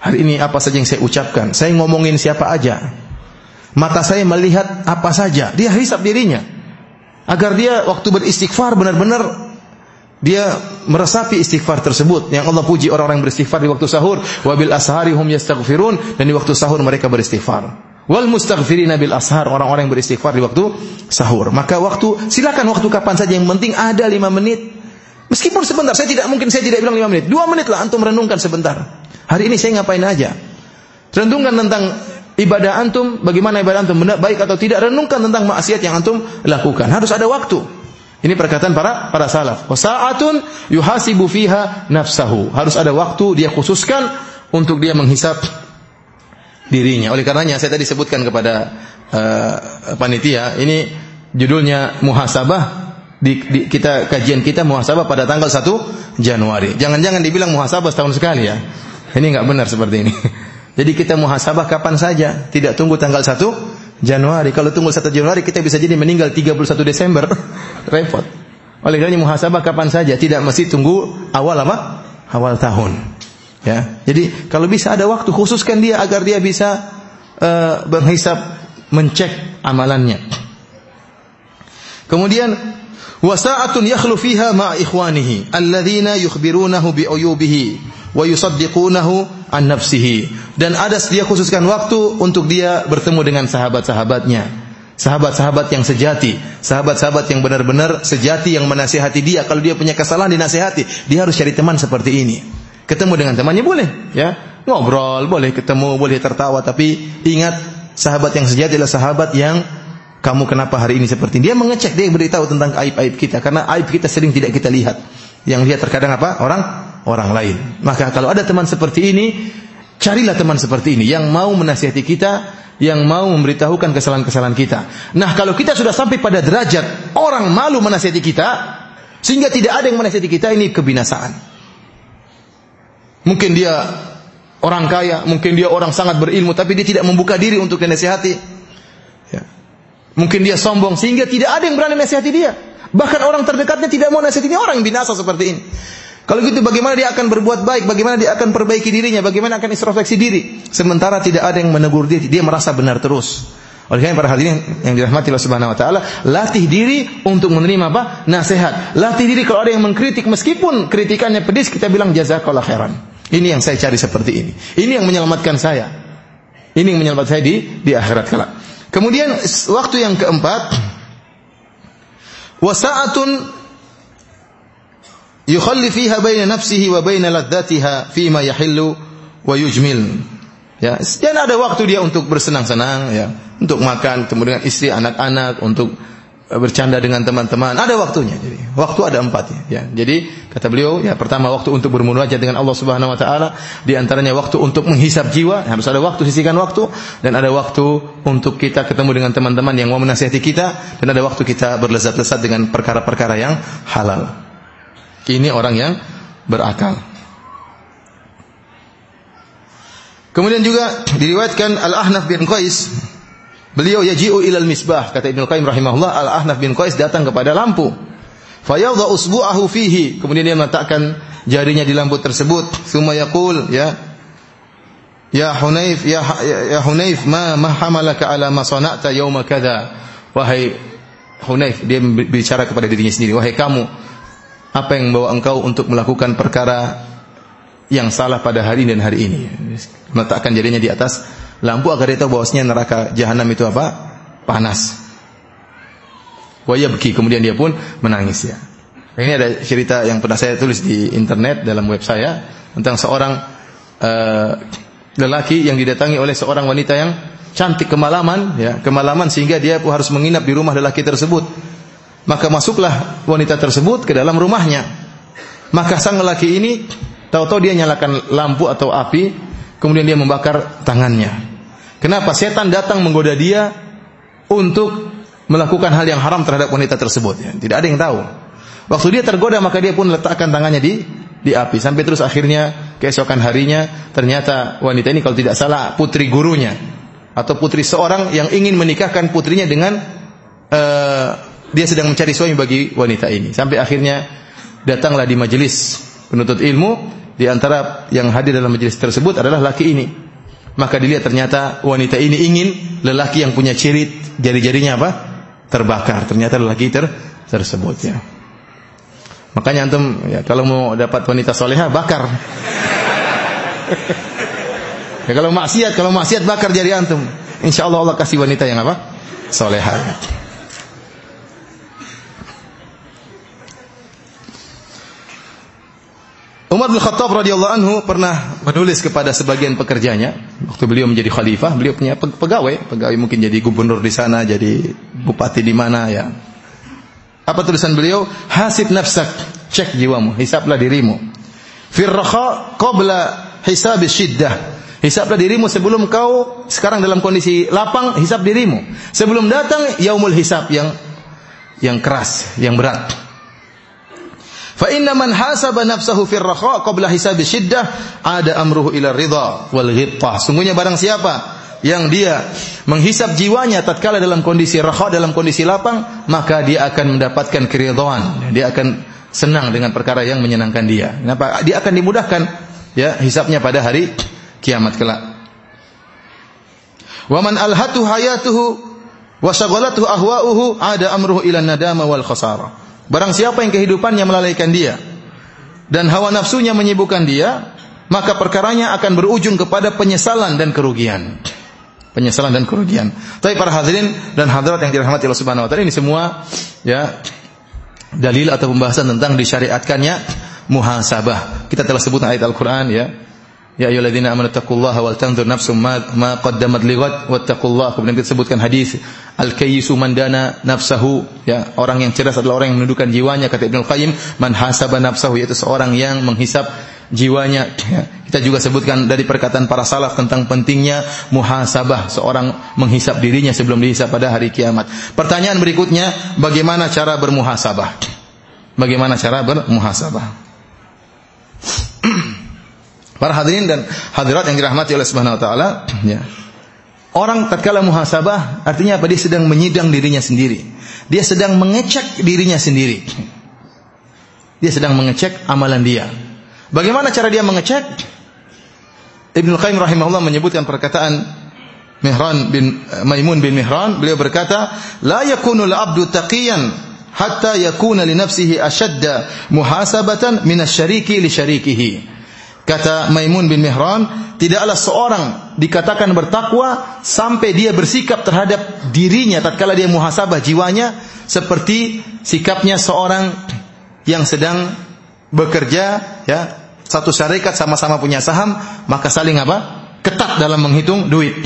Hari ini apa saja yang saya ucapkan? Saya ngomongin siapa aja? Mata saya melihat apa saja? Dia hisap dirinya. Agar dia waktu beristighfar benar-benar dia meresapi istighfar tersebut. Yang Allah puji orang-orang yang beristighfar di waktu sahur wabil ashari hum yastaghfirun dan di waktu sahur mereka beristighfar. Wal mustaghfirina bil ashar orang-orang yang beristighfar di waktu sahur. Maka waktu silakan waktu kapan saja yang penting ada lima menit. Meskipun sebentar saya tidak mungkin saya tidak bilang lima menit. Dua menit lah antum renungkan sebentar. Hari ini saya ngapain aja? Renungkan tentang ibadah antum bagaimana ibadah antum benar baik atau tidak renungkan tentang maksiat yang antum lakukan. Harus ada waktu ini perkataan para para salaf. Wasaatun yuhasibu fiha nafsahu. Harus ada waktu dia khususkan untuk dia menghisap dirinya. Oleh karenanya saya tadi sebutkan kepada uh, panitia, ini judulnya muhasabah di, di kita kajian kita muhasabah pada tanggal 1 Januari. Jangan-jangan dibilang muhasabah setahun sekali ya. Ini enggak benar seperti ini. Jadi kita muhasabah kapan saja, tidak tunggu tanggal 1 Januari. Kalau tunggu 1 Januari kita bisa jadi meninggal 31 Desember. Repot. Oleh karena muhasabah kapan saja, tidak mesti tunggu awal apa? Awal tahun. Ya. Jadi kalau bisa ada waktu khususkan dia agar dia bisa uh, menghisap, mencek amalannya. Kemudian wasa'atun yakhlu fiha ma ikhwanihi alladzina yukhbirunahu bi wa yusaddiqunahu an nafsihi dan ada dia khususkan waktu untuk dia bertemu dengan sahabat-sahabatnya sahabat-sahabat yang sejati, sahabat-sahabat yang benar-benar sejati yang menasihati dia. Kalau dia punya kesalahan dinasihati, dia harus cari teman seperti ini. Ketemu dengan temannya boleh, ya. Ngobrol, boleh ketemu, boleh tertawa, tapi ingat sahabat yang sejati adalah sahabat yang kamu kenapa hari ini seperti ini. Dia mengecek, dia beritahu tentang aib-aib kita karena aib kita sering tidak kita lihat. Yang lihat terkadang apa? Orang orang lain. Maka kalau ada teman seperti ini, carilah teman seperti ini yang mau menasihati kita yang mau memberitahukan kesalahan-kesalahan kita. Nah, kalau kita sudah sampai pada derajat orang malu menasihati kita, sehingga tidak ada yang menasihati kita, ini kebinasaan. Mungkin dia orang kaya, mungkin dia orang sangat berilmu, tapi dia tidak membuka diri untuk dinasihati. Ya. Mungkin dia sombong, sehingga tidak ada yang berani menasihati dia. Bahkan orang terdekatnya tidak mau nasihati orang yang binasa seperti ini. Kalau gitu bagaimana dia akan berbuat baik, bagaimana dia akan perbaiki dirinya, bagaimana akan introspeksi diri. Sementara tidak ada yang menegur dia, dia merasa benar terus. Oleh karena para hadirin yang dirahmati Allah Subhanahu wa taala, latih diri untuk menerima apa? Nasihat. Latih diri kalau ada yang mengkritik meskipun kritikannya pedis kita bilang jazakallah khairan. Ini yang saya cari seperti ini. Ini yang menyelamatkan saya. Ini yang menyelamatkan saya di di akhirat kelak. Kemudian waktu yang keempat wasaatun yukhalli fiha baina nafsihi wa baina ladzatiha fima yahillu wa yujmil. Ya, dan ada waktu dia untuk bersenang-senang ya, untuk makan, ketemu dengan istri, anak-anak, untuk eh, bercanda dengan teman-teman. Ada waktunya. Jadi, waktu ada empat ya. Jadi kata beliau, ya pertama waktu untuk bermunajat dengan Allah Subhanahu wa taala, di antaranya waktu untuk menghisap jiwa, harus ada waktu sisihkan waktu dan ada waktu untuk kita ketemu dengan teman-teman yang mau menasihati kita dan ada waktu kita berlezat-lezat dengan perkara-perkara yang halal. Ini orang yang berakal. Kemudian juga diriwayatkan Al-Ahnaf bin Qais. Beliau yaji'u ilal misbah kata Ibnu Qayyim rahimahullah. Al-Ahnaf bin Qais datang kepada lampu. Fayadha usbu'ahu fihi. Kemudian dia meletakkan jarinya di lampu tersebut. Thumma yaqul ya Ya Hunayf ya, ya Hunayf ma ma hamalaka ala ma sana'ta yauma kadza wahai Hunayf dia bicara kepada dirinya sendiri. Wahai kamu apa yang membawa engkau untuk melakukan perkara yang salah pada hari dan hari ini. Meletakkan jadinya di atas lampu agar dia tahu bahwasanya neraka jahanam itu apa? Panas. Wayabki kemudian dia pun menangis ya. Ini ada cerita yang pernah saya tulis di internet dalam web saya tentang seorang uh, lelaki yang didatangi oleh seorang wanita yang cantik kemalaman ya, kemalaman sehingga dia harus menginap di rumah lelaki tersebut. Maka masuklah wanita tersebut ke dalam rumahnya. Maka sang lelaki ini tahu-tahu dia nyalakan lampu atau api, kemudian dia membakar tangannya. Kenapa? Setan datang menggoda dia untuk melakukan hal yang haram terhadap wanita tersebut. Ya, tidak ada yang tahu. Waktu dia tergoda maka dia pun letakkan tangannya di di api sampai terus akhirnya keesokan harinya ternyata wanita ini kalau tidak salah putri gurunya atau putri seorang yang ingin menikahkan putrinya dengan uh, dia sedang mencari suami bagi wanita ini sampai akhirnya datanglah di majelis penuntut ilmu di antara yang hadir dalam majelis tersebut adalah laki ini maka dilihat ternyata wanita ini ingin lelaki yang punya ciri jari-jarinya apa terbakar ternyata lelaki ter tersebut ya Makanya antum ya kalau mau dapat wanita soleha bakar. ya kalau maksiat, kalau maksiat bakar jari antum. Insya Allah Allah kasih wanita yang apa? Soleha. Umar bin Khattab radhiyallahu anhu pernah menulis kepada sebagian pekerjanya waktu beliau menjadi khalifah, beliau punya pegawai, pegawai mungkin jadi gubernur di sana, jadi bupati di mana ya. Apa tulisan beliau? Hasib nafsak, cek jiwamu, hisaplah dirimu. Firraha qabla hisab syiddah. Hisaplah dirimu sebelum kau sekarang dalam kondisi lapang, hisap dirimu. Sebelum datang yaumul hisab yang yang keras, yang berat. Fa inna man hasaba nafsahu fir raha qabla hisab syiddah ada amruhu ila ridha wal ghittah. Sungguhnya barang siapa yang dia menghisap jiwanya tatkala dalam kondisi raha dalam kondisi lapang maka dia akan mendapatkan keridhaan. Dia akan senang dengan perkara yang menyenangkan dia. Kenapa? Dia akan dimudahkan ya hisapnya pada hari kiamat kelak. Wa man alhatu hayatuhu wa ahwa'uhu ada amruhu ila nadama wal khasara barang siapa yang kehidupannya melalaikan dia dan hawa nafsunya menyibukkan dia maka perkaranya akan berujung kepada penyesalan dan kerugian penyesalan dan kerugian. Tapi para hadirin dan hadirat yang dirahmati Allah Subhanahu wa taala ini semua ya dalil atau pembahasan tentang disyariatkannya muhasabah. Kita telah sebut ayat Al-Qur'an ya. Ya ayyuhalladzina amanu taqullaha wal tanzur nafsum ma, ma qaddamat lighad wattaqullaha. Kemudian kita sebutkan hadis al-kayyisu man dana nafsahu ya orang yang cerdas adalah orang yang menundukkan jiwanya kata Ibnu Qayyim man hasaba nafsahu yaitu seorang yang menghisap jiwanya. Ya. Kita juga sebutkan dari perkataan para salaf tentang pentingnya muhasabah, seorang menghisap dirinya sebelum dihisap pada hari kiamat. Pertanyaan berikutnya, bagaimana cara bermuhasabah? Bagaimana cara bermuhasabah? para hadirin dan hadirat yang dirahmati oleh Subhanahu wa taala, ya. Orang tatkala muhasabah artinya apa? Dia sedang menyidang dirinya sendiri. Dia sedang mengecek dirinya sendiri. Dia sedang mengecek amalan dia. Bagaimana cara dia mengecek? Ibnu Qayyim rahimahullah menyebutkan perkataan Mihran bin Maimun bin Mihran, beliau berkata, "La yakunu al-'abdu taqiyan hatta yakuna li nafsihi ashadda muhasabatan min asy-syariki li syarikihi." Kata Maimun bin Mihran, tidaklah seorang dikatakan bertakwa sampai dia bersikap terhadap dirinya tatkala dia muhasabah jiwanya seperti sikapnya seorang yang sedang bekerja ya satu syarikat sama-sama punya saham, maka saling apa? Ketat dalam menghitung duit.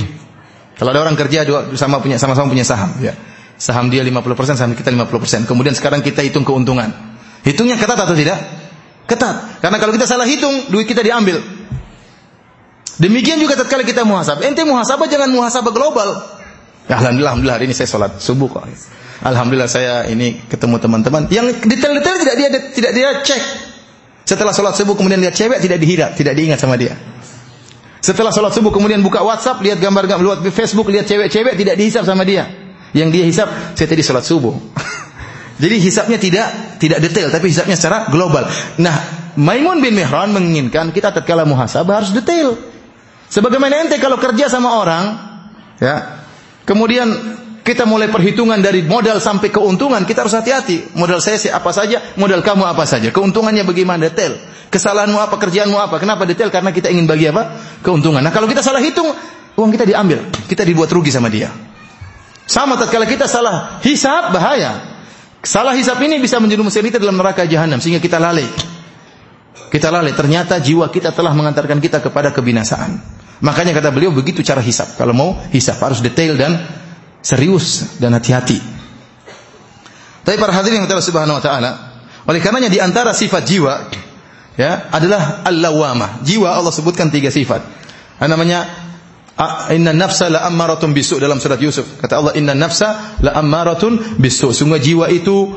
Kalau ada orang kerja dua sama punya sama-sama punya saham, ya. Saham dia 50%, saham kita 50%. Kemudian sekarang kita hitung keuntungan. Hitungnya ketat atau tidak? Ketat. Karena kalau kita salah hitung, duit kita diambil. Demikian juga tatkala kita muhasabah. Ente muhasabah jangan muhasabah global. Ya, alhamdulillah, alhamdulillah hari ini saya sholat subuh kok. Alhamdulillah saya ini ketemu teman-teman yang detail-detail tidak dia tidak dia cek. Setelah sholat subuh kemudian lihat cewek tidak dihirap, tidak diingat sama dia. Setelah sholat subuh kemudian buka WhatsApp, lihat gambar-gambar, lihat Facebook, lihat cewek-cewek tidak dihisap sama dia. Yang dia hisap, saya tadi sholat subuh. Jadi hisapnya tidak tidak detail, tapi hisapnya secara global. Nah, Maimun bin Mihran menginginkan kita tatkala muhasabah harus detail. Sebagaimana ente kalau kerja sama orang, ya, kemudian kita mulai perhitungan dari modal sampai keuntungan, kita harus hati-hati. Modal saya apa saja, modal kamu apa saja. Keuntungannya bagaimana detail. Kesalahanmu apa, kerjaanmu apa. Kenapa detail? Karena kita ingin bagi apa? Keuntungan. Nah kalau kita salah hitung, uang kita diambil. Kita dibuat rugi sama dia. Sama tatkala kita salah hisap, bahaya. Salah hisap ini bisa menjerumuskan kita dalam neraka jahanam. Sehingga kita lalai. Kita lalai. Ternyata jiwa kita telah mengantarkan kita kepada kebinasaan. Makanya kata beliau begitu cara hisap. Kalau mau hisap harus detail dan serius dan hati-hati. Tapi para hadirin yang subhanahu wa ta'ala, oleh karenanya di antara sifat jiwa ya adalah al-lawamah. Jiwa Allah sebutkan tiga sifat. Namanya inna nafsa la ammaratun bisu dalam surat Yusuf. Kata Allah inna nafsa la ammaratun bisu. Sungguh jiwa itu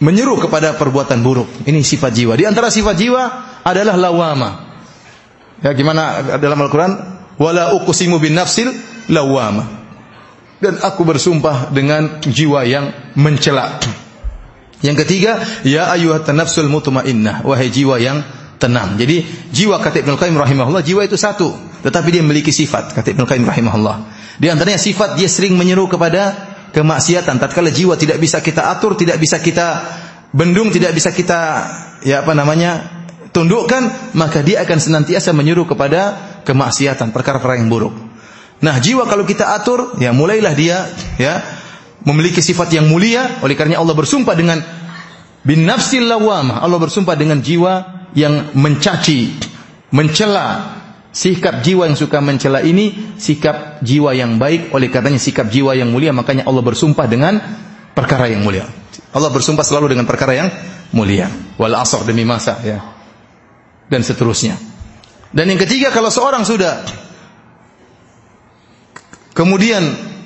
menyeru kepada perbuatan buruk. Ini sifat jiwa. Di antara sifat jiwa adalah lawama. Ya gimana dalam Al-Qur'an? Wala uqsimu bin nafsil lawama. Dan aku bersumpah dengan jiwa yang mencela. Yang ketiga, ya ayyuhat nafsul mutmainnah, wahai jiwa yang tenang. Jadi jiwa kata Ibnu Qayyim rahimahullah, jiwa itu satu, tetapi dia memiliki sifat kata Ibnu Qayyim rahimahullah. Di antaranya sifat dia sering menyeru kepada kemaksiatan. Tatkala jiwa tidak bisa kita atur, tidak bisa kita bendung, tidak bisa kita ya apa namanya? tundukkan, maka dia akan senantiasa menyuruh kepada kemaksiatan, perkara-perkara yang buruk. Nah, jiwa kalau kita atur, ya mulailah dia ya memiliki sifat yang mulia, oleh karena Allah bersumpah dengan bin nafsil lawamah. Allah bersumpah dengan jiwa yang mencaci, mencela. Sikap jiwa yang suka mencela ini sikap jiwa yang baik, oleh karenanya sikap jiwa yang mulia, makanya Allah bersumpah dengan perkara yang mulia. Allah bersumpah selalu dengan perkara yang mulia. Wal asr demi masa ya. Dan seterusnya. Dan yang ketiga kalau seorang sudah kemudian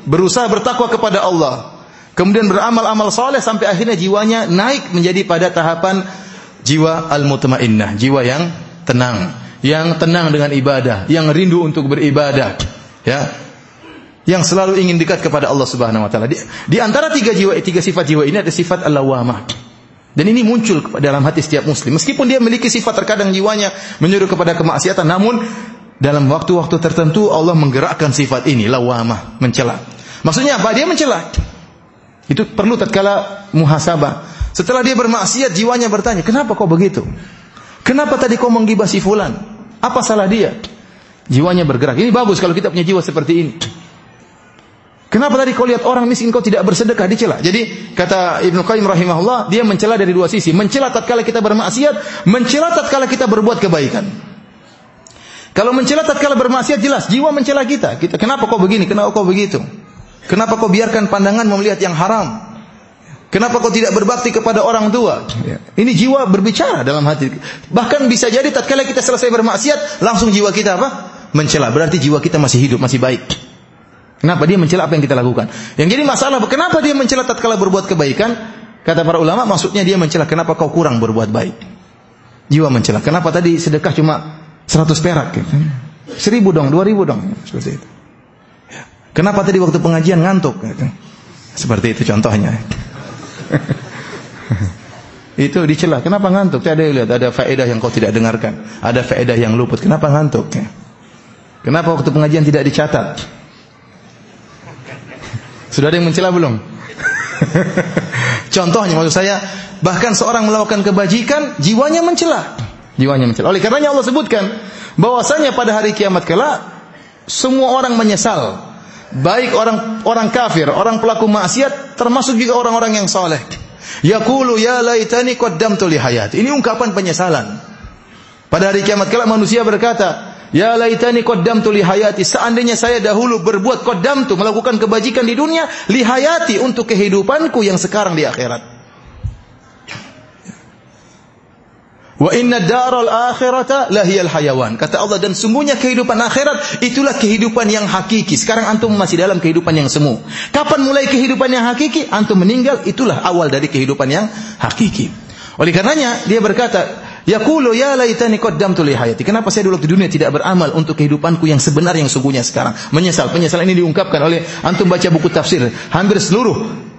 berusaha bertakwa kepada Allah, kemudian beramal-amal soleh sampai akhirnya jiwanya naik menjadi pada tahapan jiwa al-mutmainnah, jiwa yang tenang, yang tenang dengan ibadah, yang rindu untuk beribadah, ya. Yang selalu ingin dekat kepada Allah Subhanahu wa taala. Di, di antara tiga jiwa tiga sifat jiwa ini ada sifat al-lawamah. Dan ini muncul dalam hati setiap muslim. Meskipun dia memiliki sifat terkadang jiwanya menyuruh kepada kemaksiatan, namun dalam waktu-waktu tertentu Allah menggerakkan sifat ini, lawamah, mencela. Maksudnya apa? Dia mencela. Itu perlu tatkala muhasabah. Setelah dia bermaksiat, jiwanya bertanya, kenapa kau begitu? Kenapa tadi kau menggibah si fulan? Apa salah dia? Jiwanya bergerak. Ini bagus kalau kita punya jiwa seperti ini. Kenapa tadi kau lihat orang miskin kau tidak bersedekah dicela? Jadi kata Ibnu Qayyim rahimahullah, dia mencela dari dua sisi. Mencela tatkala kita bermaksiat, mencela tatkala kita berbuat kebaikan. Kalau mencela tatkala bermaksiat jelas jiwa mencela kita. Kita kenapa kau begini? Kenapa kau begitu? Kenapa kau biarkan pandangan melihat yang haram? Kenapa kau tidak berbakti kepada orang tua? Ya. Ini jiwa berbicara dalam hati. Bahkan bisa jadi tatkala kita selesai bermaksiat, langsung jiwa kita apa? Mencela. Berarti jiwa kita masih hidup, masih baik. Kenapa dia mencela apa yang kita lakukan? Yang jadi masalah, kenapa dia mencela tatkala berbuat kebaikan? Kata para ulama, maksudnya dia mencela kenapa kau kurang berbuat baik. Jiwa mencela. Kenapa tadi sedekah cuma 100 perak? Gitu. Seribu dong, dua ribu dong. Seperti itu. Kenapa tadi waktu pengajian ngantuk? Gitu. Seperti itu contohnya. itu dicela. Kenapa ngantuk? Ada lihat ada faedah yang kau tidak dengarkan. Ada faedah yang luput. Kenapa ngantuk? Kenapa waktu pengajian tidak dicatat? Sudah ada yang mencela belum? Contohnya maksud saya, bahkan seorang melakukan kebajikan, jiwanya mencela. Jiwanya mencela. Oleh karenanya Allah sebutkan bahwasanya pada hari kiamat kelak semua orang menyesal. Baik orang orang kafir, orang pelaku maksiat, termasuk juga orang-orang yang soleh. Yaqulu ya laitani qaddamtu li hayati. Ini ungkapan penyesalan. Pada hari kiamat kelak manusia berkata, Ya laitani qaddamtu li hayati. Seandainya saya dahulu berbuat qaddamtu melakukan kebajikan di dunia li hayati untuk kehidupanku yang sekarang di akhirat. Wa inna daral akhirata lahiyal hayawan. Kata Allah dan sungguhnya kehidupan akhirat itulah kehidupan yang hakiki. Sekarang antum masih dalam kehidupan yang semu. Kapan mulai kehidupan yang hakiki? Antum meninggal itulah awal dari kehidupan yang hakiki. Oleh karenanya dia berkata, Yaqulu ya laitani qaddamtu li hayati. Kenapa saya dulu di dunia tidak beramal untuk kehidupanku yang sebenar yang sungguhnya sekarang? Menyesal. Penyesalan ini diungkapkan oleh antum baca buku tafsir. Hampir seluruh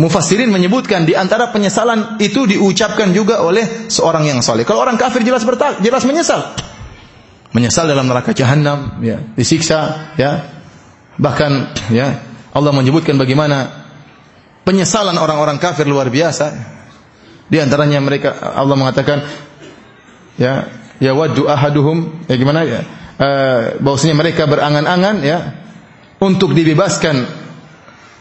mufassirin menyebutkan di antara penyesalan itu diucapkan juga oleh seorang yang saleh. Kalau orang kafir jelas bertak, jelas menyesal. Menyesal dalam neraka jahanam, ya, disiksa, ya. Bahkan ya, Allah menyebutkan bagaimana penyesalan orang-orang kafir luar biasa. Di antaranya mereka Allah mengatakan ya ya wadu ahaduhum ya gimana ya uh, bahwasanya mereka berangan-angan ya untuk dibebaskan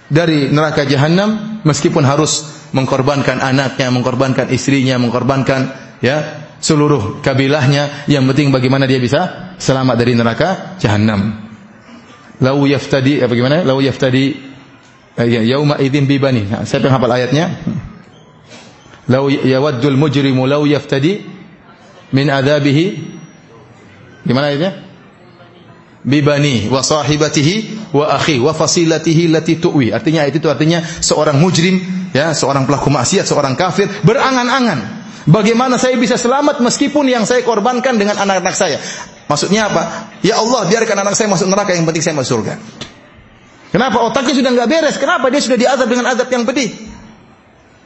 dari neraka jahanam meskipun harus mengkorbankan anaknya, mengkorbankan istrinya, mengkorbankan ya seluruh kabilahnya yang penting bagaimana dia bisa selamat dari neraka jahanam. Lau yaftadi apa gimana? Lau yaftadi eh, ya yauma idzin bibani. Nah, saya penghafal ayatnya. Lau yawaddul mujrimu lau yaftadi min adabihi gimana ini? Bibani wa sahibatihi wa akhi wa fasilatihi lati tuwi. Artinya itu artinya seorang mujrim ya, seorang pelaku maksiat, seorang kafir berangan-angan Bagaimana saya bisa selamat meskipun yang saya korbankan dengan anak-anak saya? Maksudnya apa? Ya Allah, biarkan anak saya masuk neraka, yang penting saya masuk surga. Kenapa otaknya sudah nggak beres? Kenapa dia sudah diazab dengan azab yang pedih?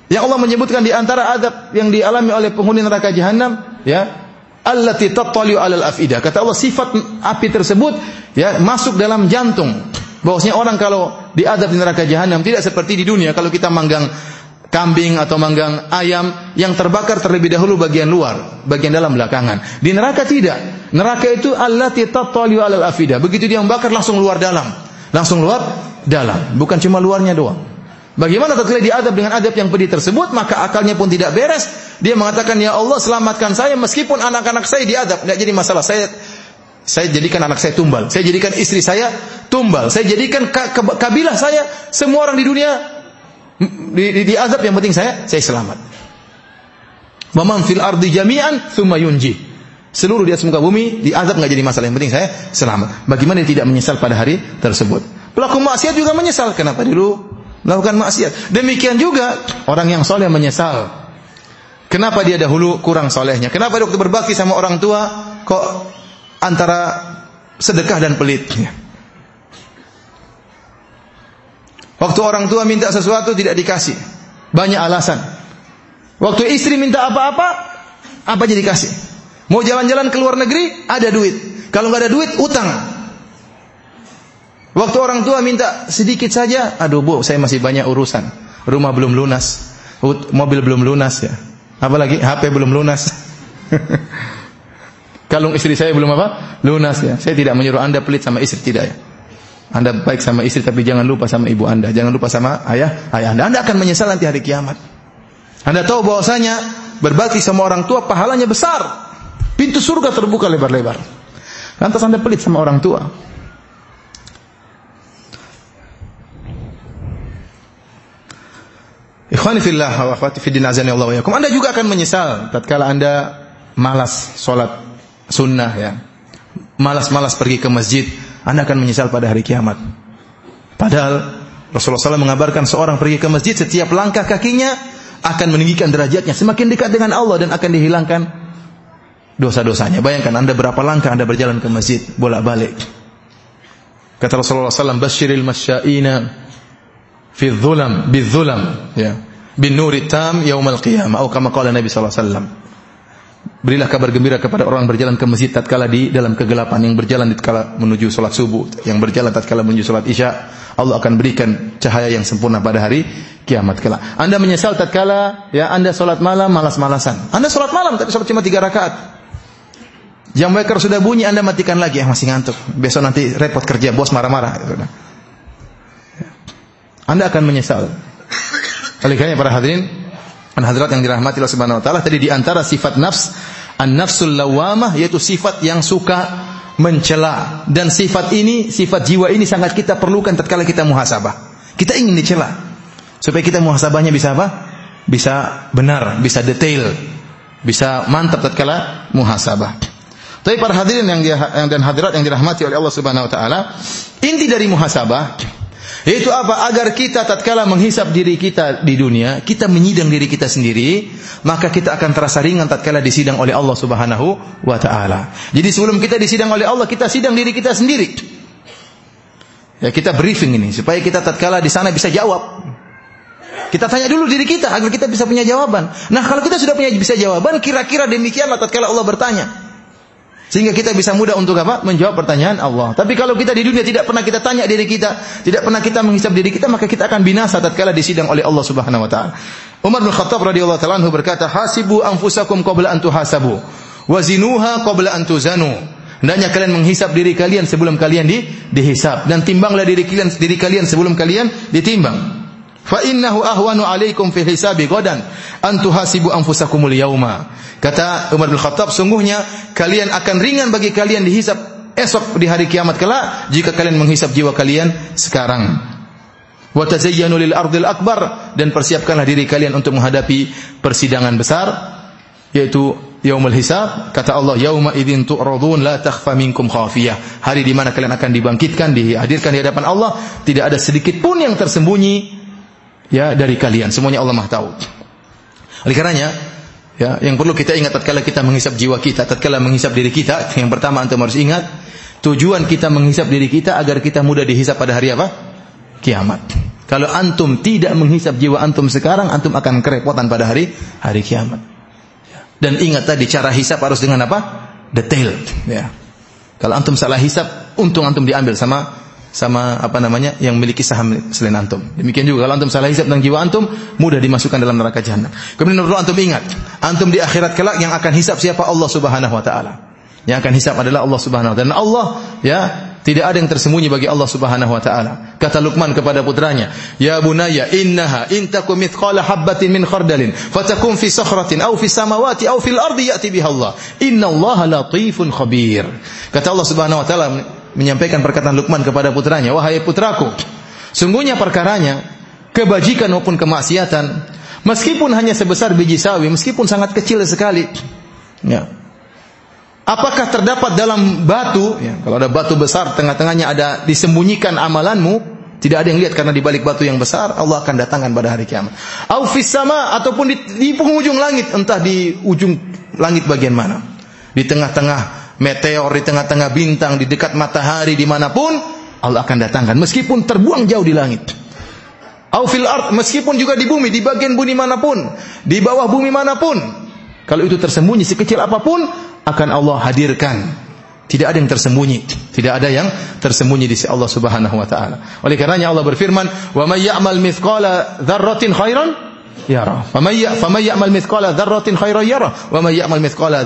Yang Allah menyebutkan di antara azab yang dialami oleh penghuni neraka jahanam, ya, allati tattali'u 'alal afidah. Kata Allah sifat api tersebut ya masuk dalam jantung. Bahwasanya orang kalau diazab di neraka jahanam tidak seperti di dunia kalau kita manggang kambing atau manggang ayam yang terbakar terlebih dahulu bagian luar, bagian dalam belakangan. Di neraka tidak. Neraka itu allati tattali'u 'alal afidah. Begitu dia membakar langsung luar dalam. Langsung luar dalam, bukan cuma luarnya doang. Bagaimana tatkala diadab dengan adab yang pedih tersebut, maka akalnya pun tidak beres. Dia mengatakan, "Ya Allah, selamatkan saya meskipun anak-anak saya diadab." Tidak jadi masalah. Saya saya jadikan anak saya tumbal. Saya jadikan istri saya tumbal. Saya jadikan kabilah saya semua orang di dunia di, di, di azab yang penting saya saya selamat. Waman fil ardi jami'an thumma yunji. Seluruh di atas muka bumi di azab nggak jadi masalah. Yang penting saya selamat. Bagaimana dia tidak menyesal pada hari tersebut? Pelaku maksiat juga menyesal. Kenapa dulu melakukan maksiat? Demikian juga orang yang soleh menyesal. Kenapa dia dahulu kurang solehnya? Kenapa dia waktu berbakti sama orang tua kok antara sedekah dan pelit? Waktu orang tua minta sesuatu tidak dikasih. Banyak alasan. Waktu istri minta apa-apa, apa jadi dikasih. Mau jalan-jalan ke luar negeri, ada duit. Kalau nggak ada duit, utang. Waktu orang tua minta sedikit saja, aduh bu, saya masih banyak urusan. Rumah belum lunas, mobil belum lunas ya. Apalagi HP belum lunas. Kalung istri saya belum apa? Lunas ya. Saya tidak menyuruh anda pelit sama istri tidak ya. Anda baik sama istri tapi jangan lupa sama ibu Anda, jangan lupa sama ayah, ayah Anda. Anda akan menyesal nanti hari kiamat. Anda tahu bahwasanya berbakti sama orang tua pahalanya besar. Pintu surga terbuka lebar-lebar. Lantas Anda pelit sama orang tua. Ikhwani fillah wa akhwati fid din azani Allah wa Anda juga akan menyesal tatkala Anda malas salat sunnah ya. Malas-malas pergi ke masjid, anda akan menyesal pada hari kiamat. Padahal Rasulullah SAW mengabarkan seorang pergi ke masjid setiap langkah kakinya akan meninggikan derajatnya semakin dekat dengan Allah dan akan dihilangkan dosa-dosanya. Bayangkan Anda berapa langkah Anda berjalan ke masjid bolak-balik. Kata Rasulullah SAW, "Basyiril masyaina fi dhulam, bidzulam." Ya. Bin nuri tam yaumal qiyamah atau kama qala Nabi sallallahu alaihi. Berilah kabar gembira kepada orang berjalan ke masjid tatkala di dalam kegelapan yang berjalan tatkala menuju salat subuh, yang berjalan tatkala menuju salat isya, Allah akan berikan cahaya yang sempurna pada hari kiamat kelak. Anda menyesal tatkala ya Anda salat malam malas-malasan. Anda salat malam tapi salat cuma tiga rakaat. Jam waker sudah bunyi Anda matikan lagi, ya masih ngantuk. Besok nanti repot kerja, bos marah-marah Anda akan menyesal. Oleh karena para hadirin, An hadirat yang dirahmati Allah Subhanahu wa taala tadi di antara sifat nafs an-nafsul lawamah yaitu sifat yang suka mencela dan sifat ini sifat jiwa ini sangat kita perlukan tatkala kita muhasabah. Kita ingin dicela supaya kita muhasabahnya bisa apa? Bisa benar, bisa detail, bisa mantap tatkala muhasabah. Tapi para hadirin yang, yang dan hadirat yang dirahmati oleh Allah Subhanahu wa taala, inti dari muhasabah yaitu apa? Agar kita tatkala menghisap diri kita di dunia, kita menyidang diri kita sendiri, maka kita akan terasa ringan tatkala disidang oleh Allah Subhanahu wa taala. Jadi sebelum kita disidang oleh Allah, kita sidang diri kita sendiri. Ya, kita briefing ini supaya kita tatkala di sana bisa jawab. Kita tanya dulu diri kita agar kita bisa punya jawaban. Nah, kalau kita sudah punya bisa jawaban, kira-kira demikianlah tatkala Allah bertanya. Sehingga kita bisa mudah untuk apa? Menjawab pertanyaan Allah. Tapi kalau kita di dunia tidak pernah kita tanya diri kita, tidak pernah kita menghisap diri kita, maka kita akan binasa tatkala disidang oleh Allah Subhanahu wa taala. Umar bin Khattab radhiyallahu taala anhu berkata, "Hasibu anfusakum qabla an tuhasabu, wazinuha qabla an tuzanu." Hendaknya kalian menghisap diri kalian sebelum kalian di, dihisap dan timbanglah diri kalian diri kalian sebelum kalian ditimbang. Fa innahu ahwanu alaikum fi hisabi godan an tuhasibu anfusakumul yauma. Kata Umar bin Khattab, sungguhnya kalian akan ringan bagi kalian dihisap esok di hari kiamat kelak jika kalian menghisap jiwa kalian sekarang. Wa tazayyanu lil ardil akbar dan persiapkanlah diri kalian untuk menghadapi persidangan besar yaitu yaumul hisab kata Allah yauma idzin tu'radun la takhfa minkum khafiyah hari di mana kalian akan dibangkitkan dihadirkan di hadapan Allah tidak ada sedikit pun yang tersembunyi ya dari kalian semuanya Allah Maha tahu oleh karenanya ya yang perlu kita ingat tatkala kita menghisap jiwa kita tatkala menghisap diri kita yang pertama antum harus ingat tujuan kita menghisap diri kita agar kita mudah dihisap pada hari apa kiamat kalau antum tidak menghisap jiwa antum sekarang antum akan kerepotan pada hari hari kiamat dan ingat tadi cara hisap harus dengan apa? Detail. Ya. Kalau antum salah hisap, untung antum diambil sama sama apa namanya yang memiliki saham selain antum. Demikian juga kalau antum salah hisap tentang jiwa antum, mudah dimasukkan dalam neraka jahanam. Kemudian perlu antum ingat, antum di akhirat kelak yang akan hisap siapa Allah Subhanahu wa taala. Yang akan hisap adalah Allah Subhanahu wa taala. Dan Allah ya tidak ada yang tersembunyi bagi Allah Subhanahu wa taala. Kata Luqman kepada putranya, "Ya bunayya, innaha in takum mithqala min khardalin, fatakun fi sakhratin aw fi samawati aw fil ardi ya'ti biha Allah. Innallaha latifun khabir." Kata Allah Subhanahu wa taala menyampaikan perkataan Luqman kepada putranya, "Wahai putraku, sungguhnya perkaranya kebajikan maupun kemaksiatan meskipun hanya sebesar biji sawi, meskipun sangat kecil sekali, ya, Apakah terdapat dalam batu, ya, kalau ada batu besar tengah-tengahnya ada disembunyikan amalanmu, tidak ada yang lihat karena di balik batu yang besar Allah akan datangkan pada hari kiamat. Au sama ataupun di, di penghujung langit, entah di ujung langit bagian mana. Di tengah-tengah meteor, di tengah-tengah bintang, di dekat matahari di mana pun Allah akan datangkan meskipun terbuang jauh di langit. Au fil art meskipun juga di bumi, di bagian bumi mana pun, di bawah bumi mana pun. Kalau itu tersembunyi sekecil apa pun, akan Allah hadirkan. Tidak ada yang tersembunyi, tidak ada yang tersembunyi di sisi Allah Subhanahu wa taala. Oleh karenanya Allah berfirman, "Wa may ya'mal mithqala dzarratin khairan yara. Wa may ya'mal mithqala dzarratin khairan yara, wa may ya'mal mithqala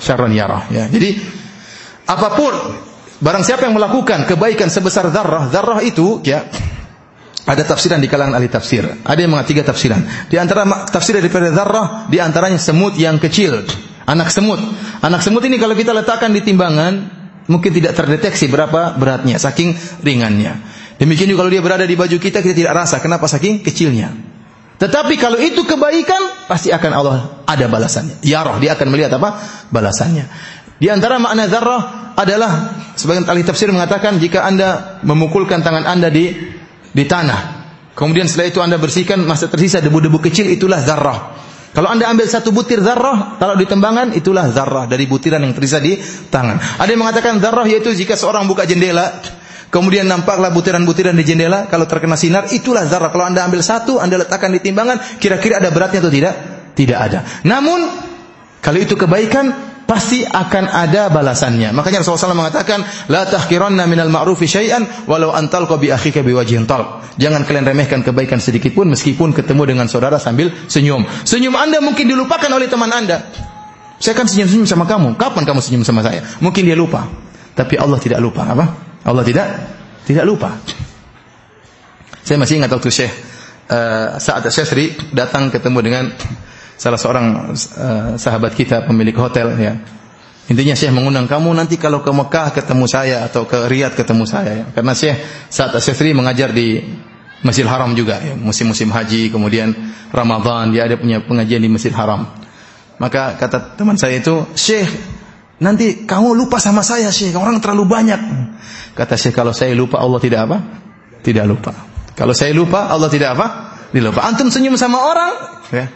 syarran yara." Ya. Jadi apa pun barang siapa yang melakukan kebaikan sebesar zarrah, zarrah itu ya ada tafsiran di kalangan ahli tafsir. Ada yang mengatakan tiga tafsiran. Di antara tafsir daripada zarrah, di antaranya semut yang kecil. Anak semut. Anak semut ini kalau kita letakkan di timbangan, mungkin tidak terdeteksi berapa beratnya, saking ringannya. Demikian juga kalau dia berada di baju kita, kita tidak rasa. Kenapa? Saking kecilnya. Tetapi kalau itu kebaikan, pasti akan Allah ada balasannya. Ya roh, dia akan melihat apa? Balasannya. Di antara makna zarrah adalah, sebagian ahli tafsir mengatakan, jika anda memukulkan tangan anda di di tanah, kemudian setelah itu anda bersihkan, masa tersisa debu-debu kecil, itulah zarrah. Kalau anda ambil satu butir zarrah, taruh di tembangan, itulah zarrah dari butiran yang tersisa di tangan. Ada yang mengatakan zarrah yaitu jika seorang buka jendela, kemudian nampaklah butiran-butiran di jendela, kalau terkena sinar, itulah zarrah. Kalau anda ambil satu, anda letakkan di timbangan, kira-kira ada beratnya atau tidak? Tidak ada. Namun, kalau itu kebaikan, pasti akan ada balasannya. Makanya Rasulullah SAW mengatakan, la tahkiranna minal ma'rufi syai'an walau antal bi akhika biwajhin talq. Jangan kalian remehkan kebaikan sedikit pun meskipun ketemu dengan saudara sambil senyum. Senyum Anda mungkin dilupakan oleh teman Anda. Saya kan senyum-senyum sama kamu. Kapan kamu senyum sama saya? Mungkin dia lupa. Tapi Allah tidak lupa. Apa? Allah tidak tidak lupa. Saya masih ingat waktu Syekh uh, saat Syekh datang ketemu dengan salah seorang uh, sahabat kita pemilik hotel ya. Intinya Syekh mengundang kamu nanti kalau ke Mekah ketemu saya atau ke Riyadh ketemu saya ya. Karena Syekh saat Syekh mengajar di Masjid Haram juga ya, musim-musim haji kemudian Ramadan dia ada punya pengajian di Masjid Haram. Maka kata teman saya itu, "Syekh, nanti kamu lupa sama saya, Syekh. Orang terlalu banyak." Kata Syekh, "Kalau saya lupa Allah tidak apa? Tidak lupa. Kalau saya lupa Allah tidak apa? Tidak lupa. Antum senyum sama orang, ya.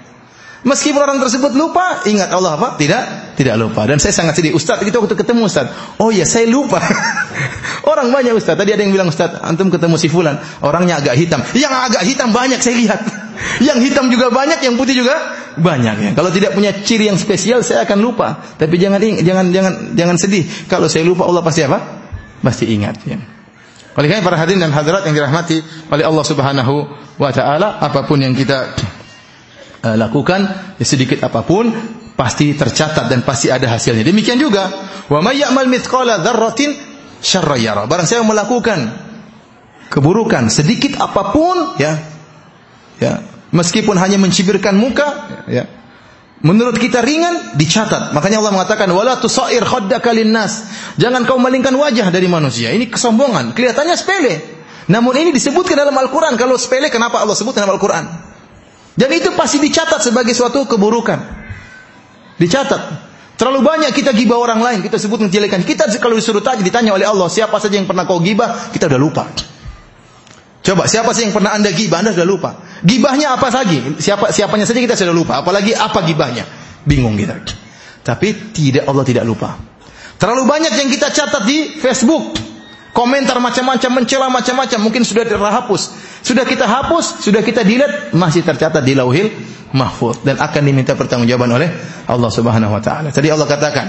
Meskipun orang tersebut lupa, ingat Allah apa? Tidak, tidak lupa. Dan saya sangat sedih. Ustaz, kita waktu ketemu Ustaz. Oh iya, saya lupa. orang banyak Ustaz. Tadi ada yang bilang Ustaz, antum ketemu si fulan, orangnya agak hitam. Yang agak hitam banyak saya lihat. yang hitam juga banyak, yang putih juga banyak ya. Kalau tidak punya ciri yang spesial, saya akan lupa. Tapi jangan jangan jangan jangan sedih. Kalau saya lupa, Allah pasti apa? Pasti ingat ya. Oleh karena para hadirin dan hadirat yang dirahmati oleh Allah Subhanahu wa taala, apa pun yang kita uh, lakukan ya sedikit apa pun pasti tercatat dan pasti ada hasilnya. Demikian juga wa may ya'mal mithqala dzarratin syarra yara. Barang siapa melakukan keburukan sedikit apa pun ya ya meskipun hanya mencibirkan muka ya menurut kita ringan dicatat. Makanya Allah mengatakan wala tusair khaddaka linnas. Jangan kau malingkan wajah dari manusia. Ini kesombongan, kelihatannya sepele. Namun ini disebutkan dalam Al-Qur'an. Kalau sepele kenapa Allah sebut dalam Al-Qur'an? Dan itu pasti dicatat sebagai suatu keburukan. Dicatat. Terlalu banyak kita gibah orang lain, kita sebut menjelekan. Kita kalau disuruh tanya, ditanya oleh Allah, siapa saja yang pernah kau gibah, kita udah lupa. Coba, siapa sih yang pernah anda gibah, anda sudah lupa. Gibahnya apa saja? Siapa siapanya saja kita sudah lupa. Apalagi apa gibahnya? Bingung kita. Tapi tidak Allah tidak lupa. Terlalu banyak yang kita catat di Facebook. Komentar macam-macam, mencela macam-macam, mungkin sudah terhapus. Sudah kita hapus, sudah kita delete, masih tercatat di lauhil mahfud dan akan diminta pertanggungjawaban oleh Allah Subhanahu wa taala. Tadi Allah katakan,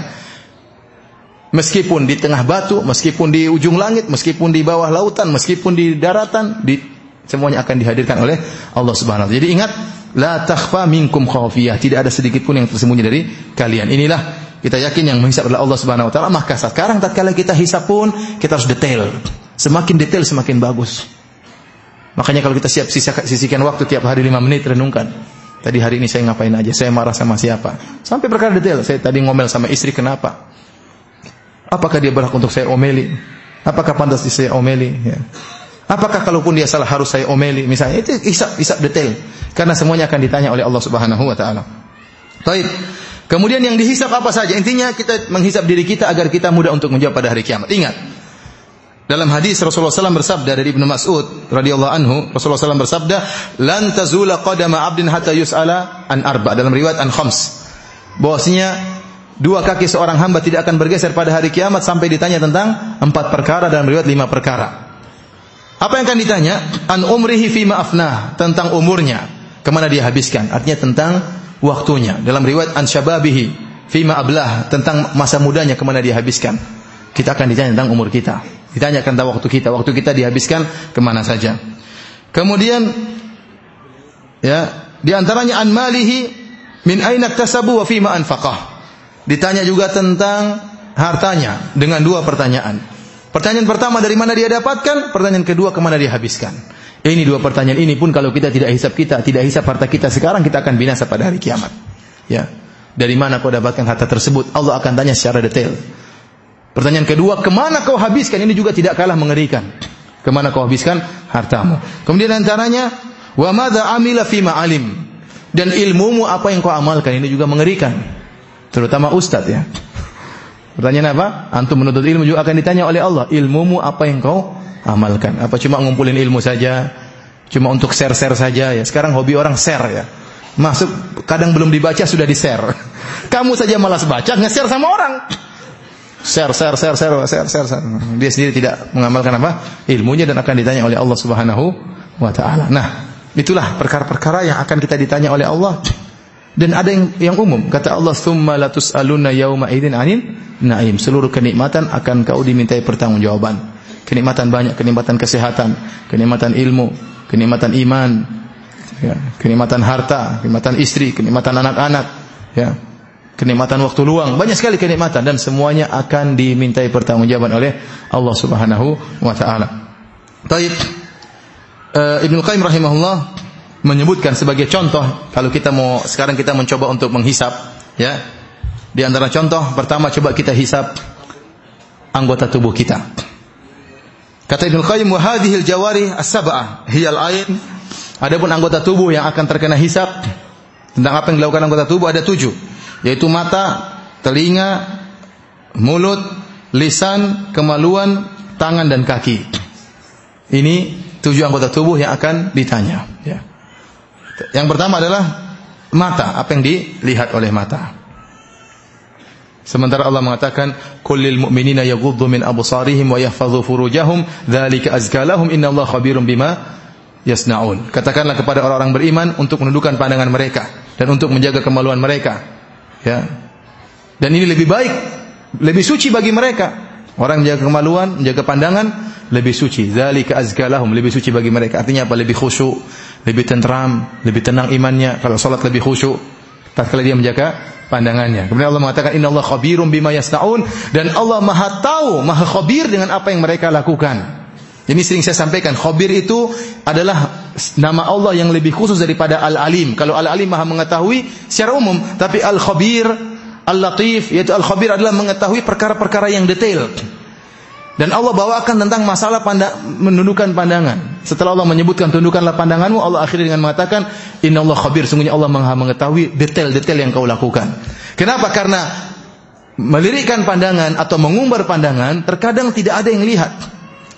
meskipun di tengah batu, meskipun di ujung langit, meskipun di bawah lautan, meskipun di daratan, di semuanya akan dihadirkan oleh Allah Subhanahu wa taala. Jadi ingat, la takhfa minkum khafiyah, tidak ada sedikit pun yang tersembunyi dari kalian. Inilah kita yakin yang menghisap adalah Allah Subhanahu wa taala, maka sekarang tatkala kita hisap pun kita harus detail. Semakin detail semakin bagus. Makanya kalau kita siap sisihkan waktu tiap hari 5 menit renungkan. Tadi hari ini saya ngapain aja? Saya marah sama siapa? Sampai perkara detail. Saya tadi ngomel sama istri kenapa? Apakah dia berhak untuk saya omeli? Apakah pantas saya omeli? Ya. Apakah kalaupun dia salah harus saya omeli? Misalnya itu hisap hisap detail. Karena semuanya akan ditanya oleh Allah Subhanahu wa taala. Baik. Kemudian yang dihisap apa saja? Intinya kita menghisap diri kita agar kita mudah untuk menjawab pada hari kiamat. Ingat, dalam hadis Rasulullah SAW bersabda dari Ibnu Mas'ud radhiyallahu anhu, Rasulullah SAW bersabda, "Lan tazula qadama 'abdin hatta yus'ala an arba." Dalam riwayat an khams. Bahwasanya dua kaki seorang hamba tidak akan bergeser pada hari kiamat sampai ditanya tentang empat perkara dalam riwayat lima perkara. Apa yang akan ditanya? An umrihi fi ma'afnah, tentang umurnya, ke mana dia habiskan. Artinya tentang waktunya. Dalam riwayat an syababihi fima ablah tentang masa mudanya ke mana dia habiskan. Kita akan ditanya tentang umur kita. Ditanyakan tentang waktu kita. Waktu kita dihabiskan ke mana saja. Kemudian ya di antaranya an malihi min aina tasabu wa fima anfaqah. Ditanya juga tentang hartanya dengan dua pertanyaan. Pertanyaan pertama dari mana dia dapatkan? Pertanyaan kedua ke mana dia habiskan? Ini dua pertanyaan ini pun kalau kita tidak hisap kita, tidak hisap harta kita sekarang kita akan binasa pada hari kiamat. Ya. Dari mana kau dapatkan harta tersebut? Allah akan tanya secara detail. Pertanyaan kedua, ke mana kau habiskan? Ini juga tidak kalah mengerikan. Ke mana kau habiskan hartamu? Kemudian antaranya, wa amila fima alim. Dan ilmumu apa yang kau amalkan? Ini juga mengerikan. Terutama ustadz ya. Pertanyaan apa? Antum menuntut ilmu juga akan ditanya oleh Allah. Ilmumu apa yang kau amalkan. Apa cuma ngumpulin ilmu saja? Cuma untuk share-share saja ya. Sekarang hobi orang share ya. Masuk kadang belum dibaca sudah di-share. Kamu saja malas baca, nge-share sama orang. Share, share, share, share, share, share, share. Dia sendiri tidak mengamalkan apa? Ilmunya dan akan ditanya oleh Allah Subhanahu wa taala. Nah, itulah perkara-perkara yang akan kita ditanya oleh Allah. Dan ada yang yang umum, kata Allah, "Tsumma latus'aluna yauma idzin 'anil na'im." Seluruh kenikmatan akan kau dimintai pertanggungjawaban. Kenikmatan banyak, kenikmatan kesehatan, kenikmatan ilmu, kenikmatan iman, ya, kenikmatan harta, kenikmatan istri, kenikmatan anak-anak, ya, kenikmatan waktu luang, banyak sekali kenikmatan dan semuanya akan dimintai pertanggungjawaban oleh Allah Subhanahu wa taala. Taib uh, Ibnu Qayyim rahimahullah menyebutkan sebagai contoh kalau kita mau sekarang kita mencoba untuk menghisap ya. Di antara contoh pertama coba kita hisap anggota tubuh kita. Kata Ibnu Qayyim wa hadhil jawari as-sab'ah hiyal ain. Adapun anggota tubuh yang akan terkena hisap tentang apa yang dilakukan anggota tubuh ada tujuh, yaitu mata, telinga, mulut, lisan, kemaluan, tangan dan kaki. Ini tujuh anggota tubuh yang akan ditanya. Ya. Yang pertama adalah mata, apa yang dilihat oleh mata. Sementara Allah mengatakan, "Kullil mu'minina yaghuddu min absarihim wa yahfazu furujahum, dzalika azka innallaha khabirum bima yasnaun." Katakanlah kepada orang-orang beriman untuk menundukkan pandangan mereka dan untuk menjaga kemaluan mereka. Ya. Dan ini lebih baik, lebih suci bagi mereka. Orang menjaga kemaluan, menjaga pandangan lebih suci. Dzalika azka lahum, lebih suci bagi mereka. Artinya apa? Lebih khusyuk, lebih tentram, lebih tenang imannya. Kalau salat lebih khusyuk, tatkala dia menjaga pandangannya. Kemudian Allah mengatakan Inna Allah khabirum bima yasnaun dan Allah Maha tahu, Maha khabir dengan apa yang mereka lakukan. Jadi sering saya sampaikan, khabir itu adalah nama Allah yang lebih khusus daripada Al-Alim. Kalau Al-Alim Maha mengetahui secara umum, tapi Al-Khabir, Al-Latif, yaitu Al-Khabir adalah mengetahui perkara-perkara yang detail. Dan Allah bawakan tentang masalah pandang, menundukkan pandangan. Setelah Allah menyebutkan tundukkanlah pandanganmu, Allah akhiri dengan mengatakan, Inna Allah khabir, sungguhnya Allah maha mengetahui detail-detail yang kau lakukan. Kenapa? Karena melirikkan pandangan atau mengumbar pandangan, terkadang tidak ada yang lihat.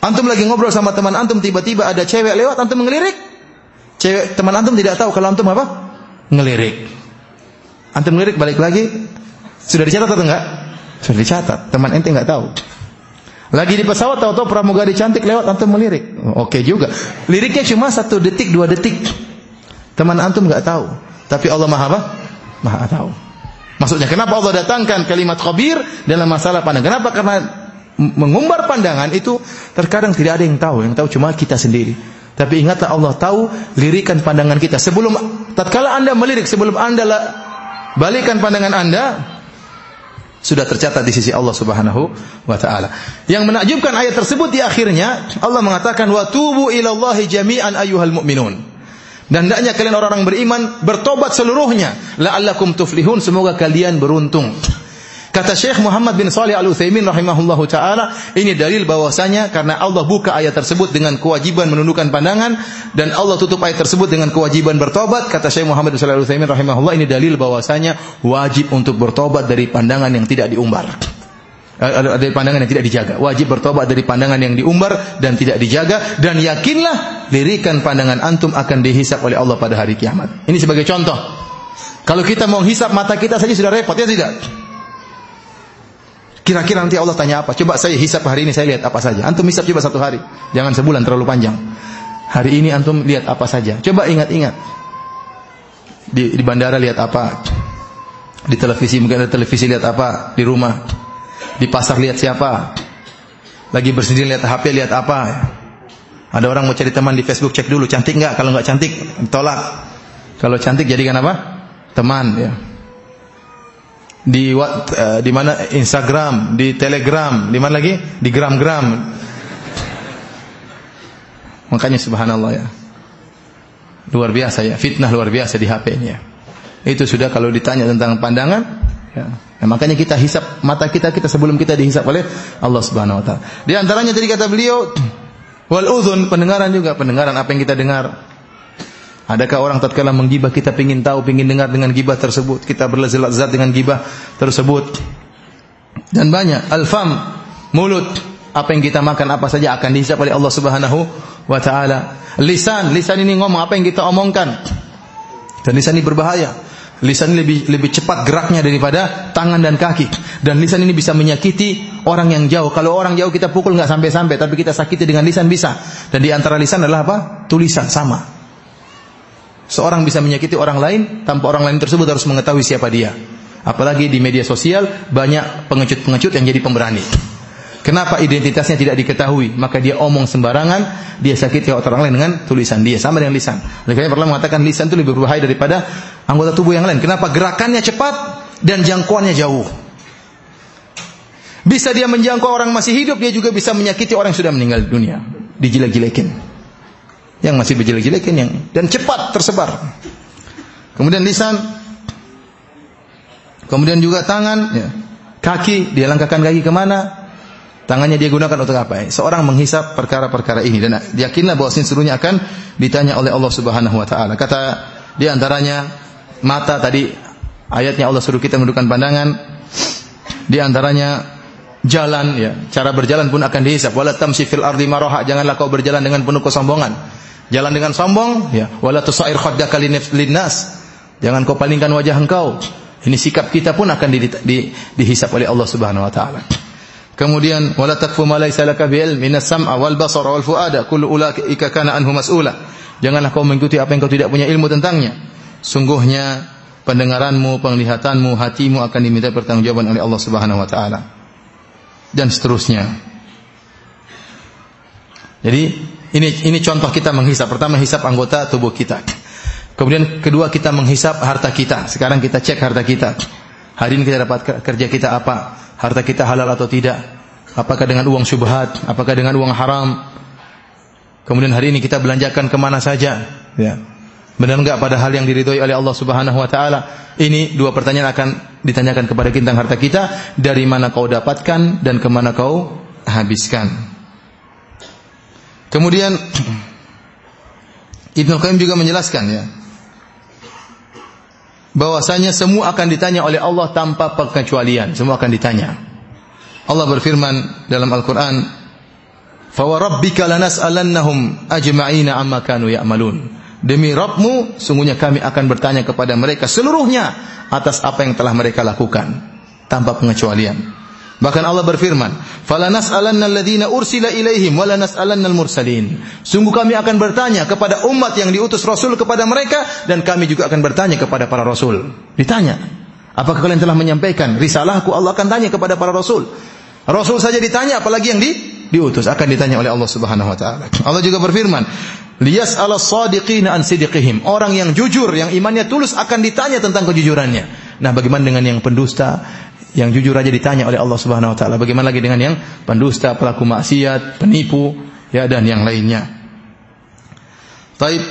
Antum lagi ngobrol sama teman antum, tiba-tiba ada cewek lewat, antum mengelirik. Cewek teman antum tidak tahu kalau antum apa? Ngelirik. Antum ngelirik balik lagi, sudah dicatat atau enggak? Sudah dicatat. Teman ente enggak tahu. Lagi di pesawat tahu-tahu pramugari cantik lewat antum melirik. Oke juga. Liriknya cuma satu detik, dua detik. Teman antum nggak tahu. Tapi Allah Maha apa? Maha tahu. Maksudnya kenapa Allah datangkan kalimat khabir dalam masalah pandangan? Kenapa? Karena mengumbar pandangan itu terkadang tidak ada yang tahu. Yang tahu cuma kita sendiri. Tapi ingatlah Allah tahu lirikan pandangan kita. Sebelum tatkala Anda melirik, sebelum Anda balikan pandangan Anda, sudah tercatat di sisi Allah Subhanahu wa taala. Yang menakjubkan ayat tersebut di akhirnya Allah mengatakan wa tubu ilallahi jami'an ayyuhal mu'minun. Dan hendaknya kalian orang-orang beriman bertobat seluruhnya la'allakum tuflihun semoga kalian beruntung. Kata Syekh Muhammad bin Salih Al-Utsaimin rahimahullahu taala, ini dalil bahwasanya karena Allah buka ayat tersebut dengan kewajiban menundukkan pandangan dan Allah tutup ayat tersebut dengan kewajiban bertobat, kata Syekh Muhammad bin Salih Al-Utsaimin rahimahullah ini dalil bahwasanya wajib untuk bertobat dari pandangan yang tidak diumbar. Eh, dari pandangan yang tidak dijaga. Wajib bertobat dari pandangan yang diumbar dan tidak dijaga dan yakinlah lirikan pandangan antum akan dihisap oleh Allah pada hari kiamat. Ini sebagai contoh. Kalau kita mau hisap mata kita saja sudah repot ya tidak? Kira-kira nanti Allah tanya apa? Coba saya hisap hari ini saya lihat apa saja. Antum hisap coba satu hari. Jangan sebulan terlalu panjang. Hari ini antum lihat apa saja. Coba ingat-ingat. Di, di bandara lihat apa? Di televisi mungkin ada televisi lihat apa? Di rumah. Di pasar lihat siapa? Lagi bersendiri lihat HP lihat apa? Ada orang mau cari teman di Facebook cek dulu cantik nggak? Kalau nggak cantik tolak. Kalau cantik jadikan apa? Teman ya di uh, di mana Instagram, di Telegram, di mana lagi? Di gram-gram. Makanya subhanallah ya. Luar biasa ya, fitnah luar biasa di HP ini ya. Itu sudah kalau ditanya tentang pandangan, ya. Nah, makanya kita hisap mata kita kita sebelum kita dihisap oleh Allah Subhanahu wa taala. Di antaranya tadi kata beliau wal udhun pendengaran juga, pendengaran apa yang kita dengar. Adakah orang tatkala menggibah kita ingin tahu, ingin dengar dengan gibah tersebut, kita berlezat dengan gibah tersebut. Dan banyak al-fam, mulut, apa yang kita makan apa saja akan dihisap oleh Allah Subhanahu wa taala. Lisan, lisan ini ngomong apa yang kita omongkan. Dan lisan ini berbahaya. Lisan ini lebih lebih cepat geraknya daripada tangan dan kaki. Dan lisan ini bisa menyakiti orang yang jauh. Kalau orang jauh kita pukul nggak sampai-sampai, tapi kita sakiti dengan lisan bisa. Dan di antara lisan adalah apa? Tulisan sama. Seorang bisa menyakiti orang lain tanpa orang lain tersebut harus mengetahui siapa dia. Apalagi di media sosial banyak pengecut-pengecut yang jadi pemberani. Kenapa identitasnya tidak diketahui? Maka dia omong sembarangan, dia sakiti orang lain dengan tulisan dia sama dengan lisan. Oleh karena pernah mengatakan lisan itu lebih berbahaya daripada anggota tubuh yang lain. Kenapa? Gerakannya cepat dan jangkauannya jauh. Bisa dia menjangkau orang masih hidup, dia juga bisa menyakiti orang yang sudah meninggal dunia. Dijelek-jelekin yang masih berjelek-jelekin yang dan cepat tersebar. Kemudian lisan, kemudian juga tangan, ya. kaki, dia langkahkan kaki ke mana, tangannya dia gunakan untuk apa? Seorang menghisap perkara-perkara ini dan yakinlah bahwa seluruhnya akan ditanya oleh Allah Subhanahu Wa Taala. Kata di antaranya mata tadi ayatnya Allah suruh kita menundukkan pandangan. Di antaranya jalan ya, cara berjalan pun akan dihisap. Wala tamshi fil ardi maraha, janganlah kau berjalan dengan penuh kesombongan. Jalan dengan sombong, ya, wala tusair khaddaka linnas. Jangan kau palingkan wajah engkau. Ini sikap kita pun akan di, di, dihisap oleh Allah Subhanahu wa taala. Kemudian wala takfu ma laysa laka bi'ilm minas sam'a wal basara wal fuada kullu ulaika kana anhu mas'ula. Janganlah kau mengikuti apa yang kau tidak punya ilmu tentangnya. Sungguhnya pendengaranmu, penglihatanmu, hatimu akan diminta pertanggungjawaban oleh Allah Subhanahu wa taala. Dan seterusnya. Jadi ini ini contoh kita menghisap. Pertama hisap anggota tubuh kita. Kemudian kedua kita menghisap harta kita. Sekarang kita cek harta kita. Hari ini kita dapat kerja kita apa? Harta kita halal atau tidak? Apakah dengan uang syubhat? Apakah dengan uang haram? Kemudian hari ini kita belanjakan ke mana saja? Ya. Benar enggak pada hal yang diridhoi oleh Allah Subhanahu wa taala? Ini dua pertanyaan akan ditanyakan kepada kita tentang harta kita, dari mana kau dapatkan dan ke mana kau habiskan. Kemudian Ibnu Qayyim juga menjelaskan ya bahwasanya semua akan ditanya oleh Allah tanpa pengecualian, semua akan ditanya. Allah berfirman dalam Al-Qur'an, "Fa wa rabbika lanas'alannahum ajma'ina amma kanu ya'malun." Demi Rabbmu, sungguhnya kami akan bertanya kepada mereka seluruhnya atas apa yang telah mereka lakukan tanpa pengecualian. Bahkan Allah berfirman, "Falanas'alanna ursila ilaihim wa lanas'alannal mursalin." Sungguh kami akan bertanya kepada umat yang diutus Rasul kepada mereka dan kami juga akan bertanya kepada para rasul. Ditanya, "Apakah kalian telah menyampaikan risalahku?" Allah akan tanya kepada para rasul. Rasul saja ditanya apalagi yang di diutus akan ditanya oleh Allah Subhanahu wa taala. Allah juga berfirman, "Liyas ala sadiqina an sidiqihim." Orang yang jujur, yang imannya tulus akan ditanya tentang kejujurannya. Nah, bagaimana dengan yang pendusta, yang jujur aja ditanya oleh Allah Subhanahu wa taala. Bagaimana lagi dengan yang pendusta, pelaku maksiat, penipu, ya dan yang lainnya. Taib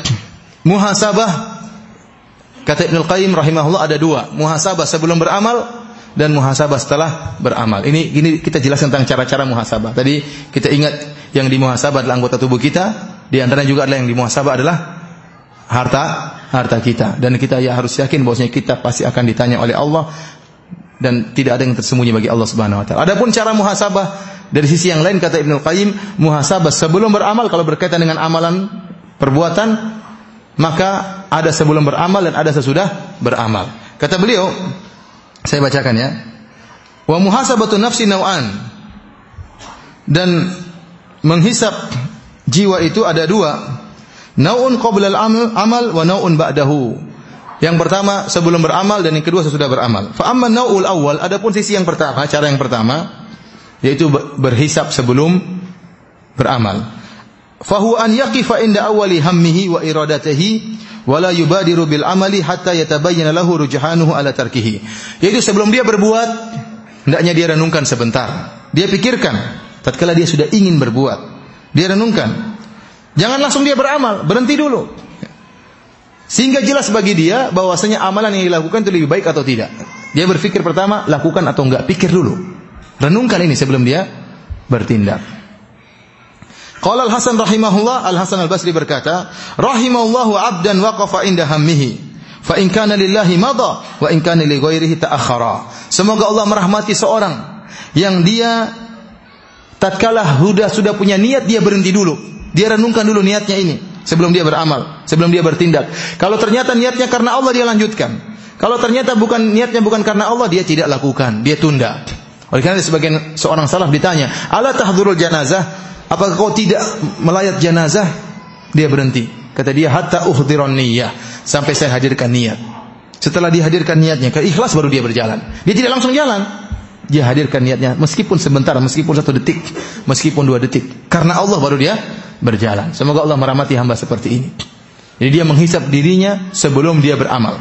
muhasabah kata Ibnu Qayyim rahimahullah ada dua, muhasabah sebelum beramal dan muhasabah setelah beramal. Ini ini kita jelaskan tentang cara-cara muhasabah. Tadi kita ingat yang di muhasabah adalah anggota tubuh kita, di antara juga adalah yang di muhasabah adalah harta harta kita dan kita ya harus yakin bahwasanya kita pasti akan ditanya oleh Allah dan tidak ada yang tersembunyi bagi Allah Subhanahu wa taala. Adapun cara muhasabah dari sisi yang lain kata Ibnu Qayyim, muhasabah sebelum beramal kalau berkaitan dengan amalan perbuatan maka ada sebelum beramal dan ada sesudah beramal. Kata beliau, saya bacakan ya. Wa muhasabatu nafsi nau'an. Dan menghisap jiwa itu ada dua. Nau'un qabla al-amal amal wa nau'un ba'dahu. Yang pertama sebelum beramal dan yang kedua sesudah beramal. Fa amma naul awal adapun sisi yang pertama, cara yang pertama yaitu berhisap sebelum beramal. Fahu an yaqifa inda awali hammihi wa iradatihi wa la yubadiru bil amali hatta yatabayyana lahu rujhanuhu ala tarkihi. Yaitu sebelum dia berbuat hendaknya dia renungkan sebentar. Dia pikirkan tatkala dia sudah ingin berbuat. Dia renungkan. Jangan langsung dia beramal, berhenti dulu. Sehingga jelas bagi dia bahwasanya amalan yang dilakukan itu lebih baik atau tidak. Dia berpikir pertama, lakukan atau enggak, pikir dulu. Renungkan ini sebelum dia bertindak. Qala Al-Hasan rahimahullah, Al-Hasan Al-Basri berkata, rahimallahu 'abdan waqafa inda hammihi. Fa in kana lillahi madha wa in kana li ghairihi ta'akhkhara. Semoga Allah merahmati seorang yang dia tatkala sudah sudah punya niat dia berhenti dulu. Dia renungkan dulu niatnya ini sebelum dia beramal, sebelum dia bertindak. Kalau ternyata niatnya karena Allah dia lanjutkan. Kalau ternyata bukan niatnya bukan karena Allah dia tidak lakukan, dia tunda. Oleh karena sebagian seorang salaf ditanya, "Ala tahdurul janazah?" Apakah kau tidak melayat jenazah? Dia berhenti. Kata dia, "Hatta uhdiron niyyah." Sampai saya hadirkan niat. Setelah dihadirkan niatnya, ikhlas baru dia berjalan. Dia tidak langsung jalan. Dia hadirkan niatnya meskipun sebentar, meskipun satu detik, meskipun dua detik. Karena Allah baru dia berjalan. Semoga Allah merahmati hamba seperti ini. Jadi dia menghisap dirinya sebelum dia beramal.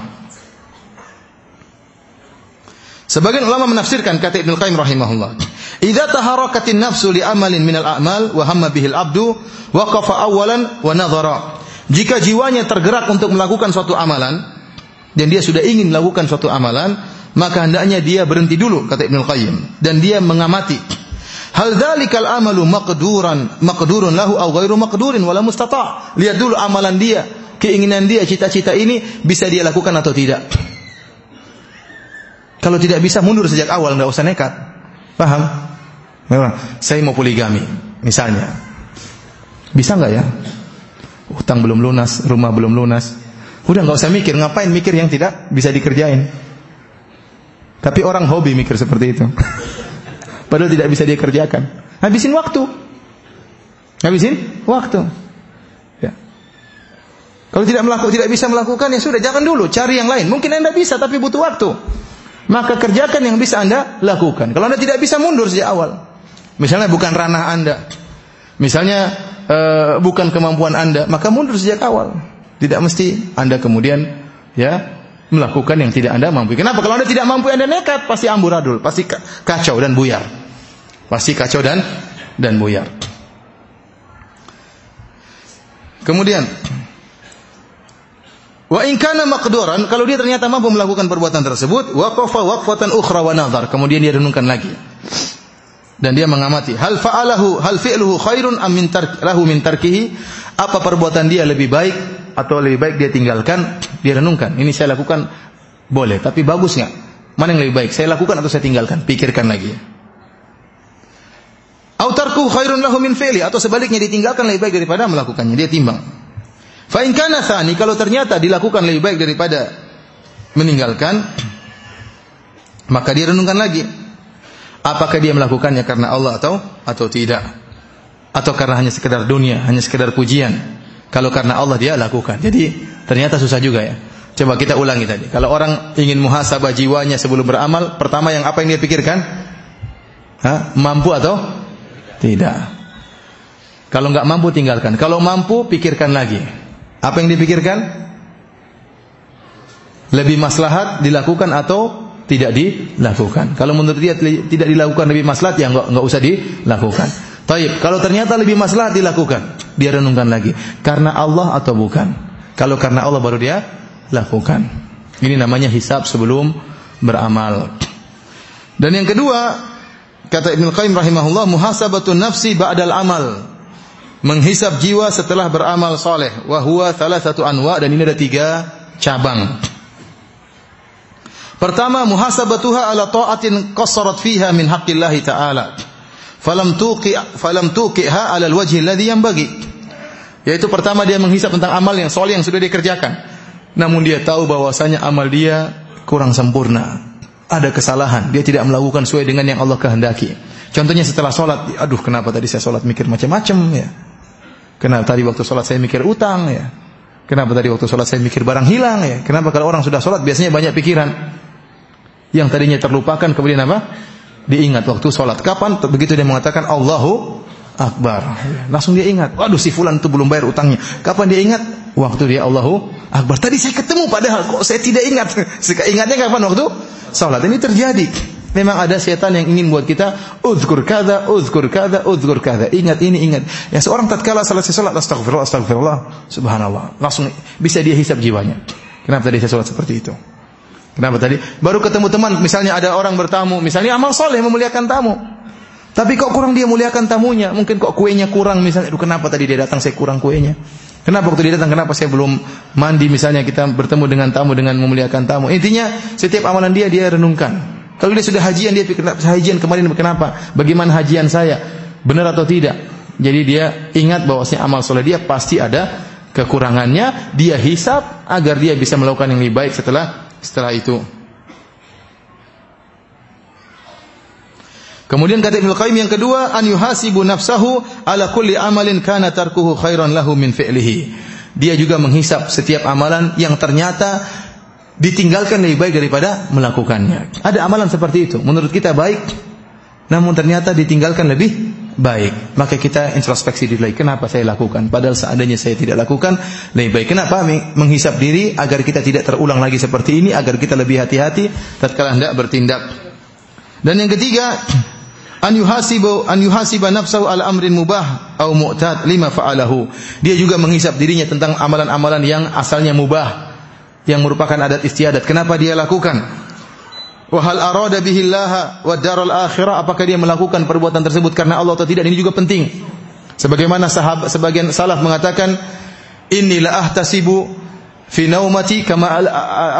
Sebagian ulama menafsirkan kata Ibnu Qayyim rahimahullah, "Idza taharakatin nafsu li amalin minal a'mal wa hamma bihil abdu, waqafa awalan wa nadhara." Jika jiwanya tergerak untuk melakukan suatu amalan dan dia sudah ingin melakukan suatu amalan, maka hendaknya dia berhenti dulu kata Ibnu Qayyim dan dia mengamati Hal dzalikal amalu maqduran maqdurun lahu aw ghairu maqdurin wala mustata'. Lihat dulu amalan dia, keinginan dia, cita-cita ini bisa dia lakukan atau tidak. Kalau tidak bisa mundur sejak awal, enggak usah nekat. Paham? Memang saya mau poligami, misalnya. Bisa enggak ya? Utang belum lunas, rumah belum lunas. Udah enggak usah mikir, ngapain mikir yang tidak bisa dikerjain. Tapi orang hobi mikir seperti itu. Padahal tidak bisa dia kerjakan. Habisin waktu. Habisin waktu. Ya. Kalau tidak melakukan, tidak bisa melakukan ya sudah jangan dulu, cari yang lain. Mungkin anda bisa tapi butuh waktu. Maka kerjakan yang bisa anda lakukan. Kalau anda tidak bisa mundur sejak awal. Misalnya bukan ranah anda. Misalnya uh, bukan kemampuan anda, maka mundur sejak awal. Tidak mesti anda kemudian ya melakukan yang tidak Anda mampu. Kenapa? Kalau Anda tidak mampu Anda nekat, pasti amburadul, pasti kacau dan buyar. Pasti kacau dan dan buyar. Kemudian Wa in kana maqduran, kalau dia ternyata mampu melakukan perbuatan tersebut, waqafa waqfatan ukhra wa nadhar. Kemudian dia renungkan lagi. Dan dia mengamati, hal fa'alahu hal fi'luhu khairun am min tarkihi? Apa perbuatan dia lebih baik atau lebih baik dia tinggalkan, dia renungkan. Ini saya lakukan boleh, tapi bagus nggak? Mana yang lebih baik? Saya lakukan atau saya tinggalkan? Pikirkan lagi. Autarku khairun lahu min fi'li atau sebaliknya ditinggalkan lebih baik daripada melakukannya. Dia timbang. Fa in kana kalau ternyata dilakukan lebih baik daripada meninggalkan, maka dia renungkan lagi. Apakah dia melakukannya karena Allah atau atau tidak? Atau karena hanya sekedar dunia, hanya sekedar pujian? Kalau karena Allah dia lakukan. Jadi ternyata susah juga ya. Coba kita ulangi tadi. Kalau orang ingin muhasabah jiwanya sebelum beramal, pertama yang apa yang dia pikirkan? Hah? Mampu atau tidak? Kalau nggak mampu tinggalkan. Kalau mampu pikirkan lagi. Apa yang dipikirkan? Lebih maslahat dilakukan atau tidak dilakukan. Kalau menurut dia tidak dilakukan lebih maslahat ya enggak enggak usah dilakukan. Taib, kalau ternyata lebih maslahat dilakukan, dia renungkan lagi. Karena Allah atau bukan? Kalau karena Allah baru dia lakukan. Ini namanya hisab sebelum beramal. Dan yang kedua, kata Ibnu Qayyim rahimahullah, muhasabatun nafsi ba'dal amal. Menghisab jiwa setelah beramal soleh. Wahwa salah satu anwa dan ini ada tiga cabang. Pertama, muhasabatuha ala ta'atin qassarat fiha min haqqillahi ta'ala. Falam tuqi falam tuqiha ala alwajhi alladhi yanbaghi. Yaitu pertama dia menghisap tentang amal yang soleh yang sudah dikerjakan. Namun dia tahu bahwasanya amal dia kurang sempurna. Ada kesalahan, dia tidak melakukan sesuai dengan yang Allah kehendaki. Contohnya setelah sholat, aduh kenapa tadi saya sholat mikir macam-macam ya. Kenapa tadi waktu sholat saya mikir utang ya. Kenapa tadi waktu sholat saya mikir barang hilang ya. Kenapa kalau orang sudah sholat biasanya banyak pikiran yang tadinya terlupakan kemudian apa? Diingat waktu sholat. Kapan? Begitu dia mengatakan Allahu Akbar. Langsung dia ingat. Waduh si fulan itu belum bayar utangnya. Kapan dia ingat? Waktu dia Allahu Akbar. Tadi saya ketemu padahal kok saya tidak ingat. Ingatnya kapan waktu? Sholat. Ini terjadi. Memang ada setan yang ingin buat kita uzkur kada, uzkur kada, uzkur kada. Ingat ini, ingat. Ya seorang tatkala selesai salat astagfirullah, astagfirullah, subhanallah. Langsung bisa dia hisap jiwanya. Kenapa tadi saya salat seperti itu? Kenapa tadi? Baru ketemu teman, misalnya ada orang bertamu, misalnya amal soleh memuliakan tamu. Tapi kok kurang dia muliakan tamunya? Mungkin kok kuenya kurang misalnya. Aduh, kenapa tadi dia datang saya kurang kuenya? Kenapa waktu dia datang kenapa saya belum mandi misalnya kita bertemu dengan tamu dengan memuliakan tamu. Intinya setiap amalan dia dia renungkan. Kalau dia sudah hajian dia pikir hajian kemarin kenapa? Bagaimana hajian saya? Benar atau tidak? Jadi dia ingat bahwasanya amal soleh dia pasti ada kekurangannya, dia hisap agar dia bisa melakukan yang lebih baik setelah setelah itu. Kemudian kata Ibnu Qayyim yang kedua, an yuhasibu nafsahu ala kulli amalin kana tarkuhu khairan lahu min fi'lihi. Dia juga menghisap setiap amalan yang ternyata ditinggalkan lebih baik daripada melakukannya. Ada amalan seperti itu, menurut kita baik, namun ternyata ditinggalkan lebih baik. Maka kita introspeksi diri lagi. Kenapa saya lakukan? Padahal seandainya saya tidak lakukan, lebih baik. Kenapa? Menghisap diri agar kita tidak terulang lagi seperti ini, agar kita lebih hati-hati tatkala hendak bertindak. Dan yang ketiga, an yuhasibu an yuhasiba nafsahu al amrin mubah au mu'tad lima fa'alahu. Dia juga menghisap dirinya tentang amalan-amalan yang asalnya mubah, yang merupakan adat istiadat. Kenapa dia lakukan? Wahal arada bihillaha wa daral akhirah apakah dia melakukan perbuatan tersebut karena Allah atau tidak ini juga penting. Sebagaimana sahabat sebagian salaf mengatakan inilah ahtasibu fi naumati kama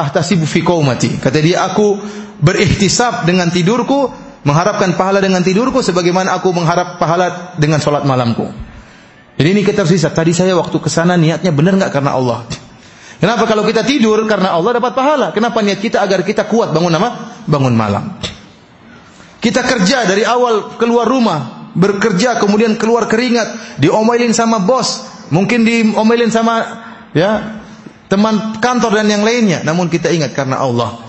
ahtasibu fi qaumati. Kata dia aku berihtisab dengan tidurku, mengharapkan pahala dengan tidurku sebagaimana aku mengharap pahala dengan salat malamku. Jadi ini kita tersisa. Tadi saya waktu ke sana niatnya benar enggak karena Allah? Kenapa kalau kita tidur karena Allah dapat pahala? Kenapa niat kita agar kita kuat bangun apa? Bangun malam. Kita kerja dari awal keluar rumah, bekerja kemudian keluar keringat, diomelin sama bos, mungkin diomelin sama ya teman kantor dan yang lainnya. Namun kita ingat karena Allah.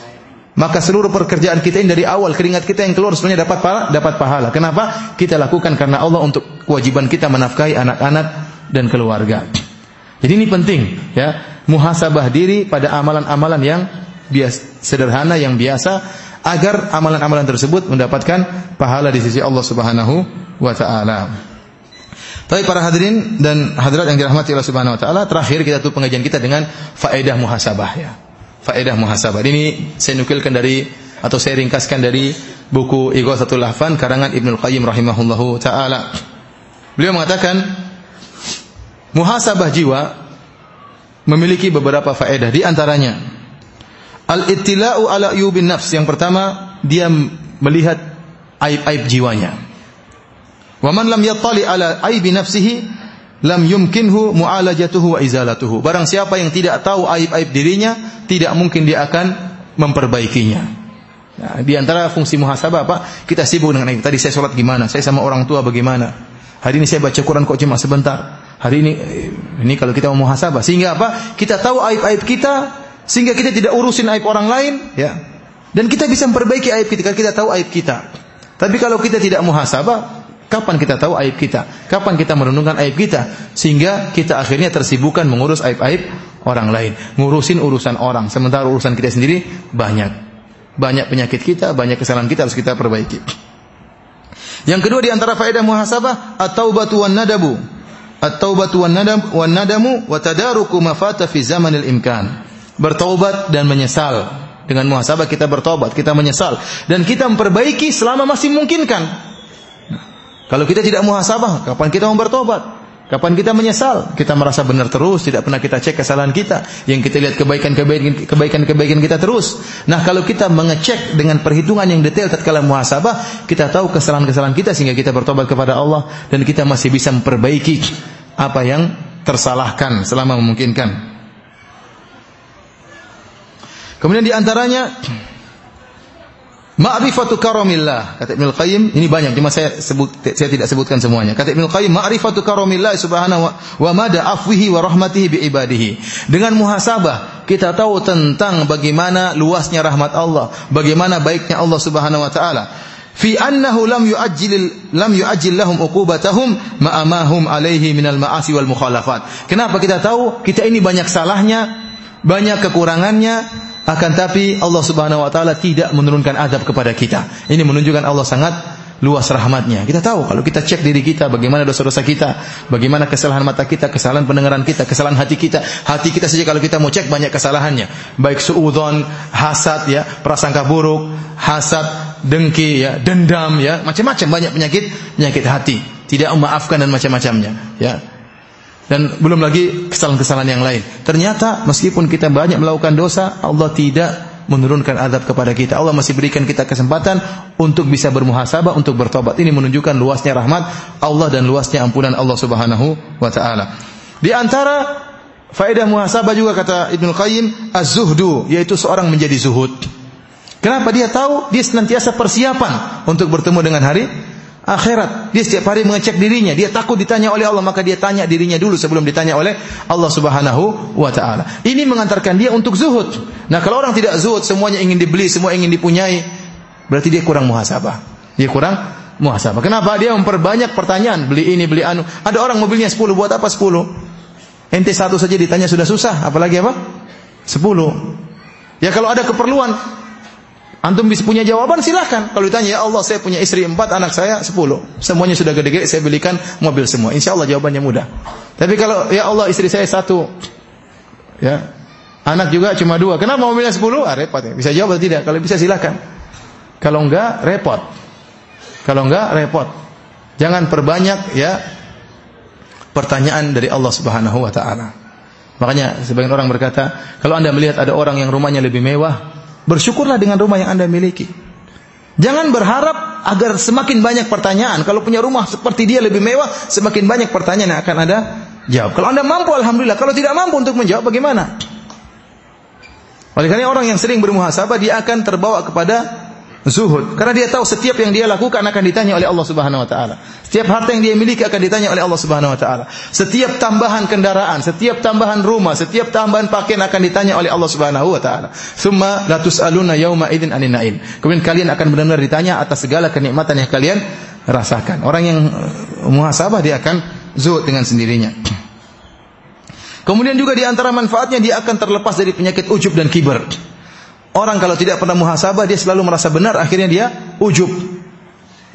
Maka seluruh pekerjaan kita ini dari awal keringat kita yang keluar sebenarnya dapat pahala, dapat pahala. Kenapa? Kita lakukan karena Allah untuk kewajiban kita menafkahi anak-anak dan keluarga. Jadi ini penting ya muhasabah diri pada amalan-amalan yang biasa, sederhana yang biasa agar amalan-amalan tersebut mendapatkan pahala di sisi Allah Subhanahu wa taala. Tapi para hadirin dan hadirat yang dirahmati Allah Subhanahu wa taala, terakhir kita tutup pengajian kita dengan faedah muhasabah ya. Faedah muhasabah. Ini saya nukilkan dari atau saya ringkaskan dari buku Ighathatul Lahfan karangan Ibnu Qayyim rahimahullahu taala. Beliau mengatakan muhasabah jiwa memiliki beberapa faedah di antaranya al-ittila'u ala yubin nafs. Yang pertama, dia melihat aib-aib jiwanya. Wa man lam yattali ala aibi nafsihi lam yumkinhu mu'alajatuhu wa izalatuhu. Barang siapa yang tidak tahu aib-aib dirinya, tidak mungkin dia akan memperbaikinya. Nah, di antara fungsi muhasabah apa? Kita sibuk dengan aib. Tadi saya sholat gimana? Saya sama orang tua bagaimana? Hari ini saya baca Quran kok cuma sebentar. Hari ini ini kalau kita mau muhasabah sehingga apa? Kita tahu aib-aib kita sehingga kita tidak urusin aib orang lain, ya. Dan kita bisa memperbaiki aib kita kita tahu aib kita. Tapi kalau kita tidak muhasabah, kapan kita tahu aib kita? Kapan kita merenungkan aib kita? Sehingga kita akhirnya tersibukkan mengurus aib-aib orang lain, ngurusin urusan orang, sementara urusan kita sendiri banyak. Banyak penyakit kita, banyak kesalahan kita harus kita perbaiki. Yang kedua di antara faedah muhasabah at-taubatu wan nadabu. At-taubatu wan nadam nadamu wa tadaruku ma fi zamanil imkan. Bertaubat dan menyesal. Dengan muhasabah kita bertobat, kita menyesal dan kita memperbaiki selama masih memungkinkan. Kalau kita tidak muhasabah, kapan kita mau bertobat? Kapan kita menyesal? Kita merasa benar terus, tidak pernah kita cek kesalahan kita. Yang kita lihat kebaikan-kebaikan kita terus. Nah, kalau kita mengecek dengan perhitungan yang detail tatkala muhasabah, kita tahu kesalahan-kesalahan kita sehingga kita bertobat kepada Allah dan kita masih bisa memperbaiki apa yang tersalahkan selama memungkinkan. Kemudian di antaranya Ma'rifatu karamillah. Kata Ibnu Qayyim, ini banyak cuma saya sebut saya tidak sebutkan semuanya. Kata Ibnu Qayyim, ma'rifatu karamillah subhanahu wa, wa mada afwihi wa rahmatihi bi ibadihi. Dengan muhasabah kita tahu tentang bagaimana luasnya rahmat Allah, bagaimana baiknya Allah Subhanahu wa taala. Fi annahu lam yu'ajjil lam yu'ajjil lahum uqubatahum ma'amahum alaihi minal ma'asi wal mukhalafat. Kenapa kita tahu kita ini banyak salahnya, banyak kekurangannya, akan tapi Allah Subhanahu wa taala tidak menurunkan adab kepada kita. Ini menunjukkan Allah sangat luas rahmatnya. Kita tahu kalau kita cek diri kita bagaimana dosa-dosa kita, bagaimana kesalahan mata kita, kesalahan pendengaran kita, kesalahan hati kita. Hati kita saja kalau kita mau cek banyak kesalahannya. Baik suudzon, hasad ya, prasangka buruk, hasad, dengki ya, dendam ya, macam-macam banyak penyakit penyakit hati. Tidak memaafkan dan macam-macamnya ya dan belum lagi kesalahan-kesalahan yang lain. Ternyata meskipun kita banyak melakukan dosa, Allah tidak menurunkan azab kepada kita. Allah masih berikan kita kesempatan untuk bisa bermuhasabah, untuk bertobat. Ini menunjukkan luasnya rahmat Allah dan luasnya ampunan Allah Subhanahu wa taala. Di antara faedah muhasabah juga kata Ibnu Qayyim, az-zuhdu, yaitu seorang menjadi zuhud. Kenapa dia tahu dia senantiasa persiapan untuk bertemu dengan hari akhirat. Dia setiap hari mengecek dirinya. Dia takut ditanya oleh Allah, maka dia tanya dirinya dulu sebelum ditanya oleh Allah Subhanahu wa taala. Ini mengantarkan dia untuk zuhud. Nah, kalau orang tidak zuhud, semuanya ingin dibeli, semua ingin dipunyai, berarti dia kurang muhasabah. Dia kurang muhasabah. Kenapa? Dia memperbanyak pertanyaan, beli ini, beli anu. Ada orang mobilnya 10, buat apa 10? Ente satu saja ditanya sudah susah, apalagi apa? 10. Ya kalau ada keperluan, Antum bisa punya jawaban silahkan. Kalau ditanya, ya Allah saya punya istri empat, anak saya sepuluh. Semuanya sudah gede-gede, saya belikan mobil semua. Insya Allah jawabannya mudah. Tapi kalau, ya Allah istri saya satu. Ya, Anak juga cuma dua. Kenapa mobilnya sepuluh? Ah, repot ya. Bisa jawab atau tidak? Kalau bisa silahkan. Kalau enggak, repot. Kalau enggak, repot. Jangan perbanyak ya pertanyaan dari Allah Subhanahu wa taala. Makanya sebagian orang berkata, kalau Anda melihat ada orang yang rumahnya lebih mewah, Bersyukurlah dengan rumah yang Anda miliki. Jangan berharap agar semakin banyak pertanyaan. Kalau punya rumah seperti dia lebih mewah, semakin banyak pertanyaan yang akan Anda jawab. Kalau Anda mampu, Alhamdulillah. Kalau tidak mampu untuk menjawab, bagaimana? Oleh karena orang yang sering bermuhasabah, dia akan terbawa kepada zuhud karena dia tahu setiap yang dia lakukan akan ditanya oleh Allah Subhanahu wa taala. Setiap harta yang dia miliki akan ditanya oleh Allah Subhanahu wa taala. Setiap tambahan kendaraan, setiap tambahan rumah, setiap tambahan pakaian akan ditanya oleh Allah Subhanahu wa taala. Tsumma la tusaluna yauma idzin anin naim. Kemudian kalian akan benar-benar ditanya atas segala kenikmatan yang kalian rasakan. Orang yang uh, muhasabah dia akan zuhud dengan sendirinya. Kemudian juga di antara manfaatnya dia akan terlepas dari penyakit ujub dan kibar. Orang kalau tidak pernah muhasabah dia selalu merasa benar akhirnya dia ujub.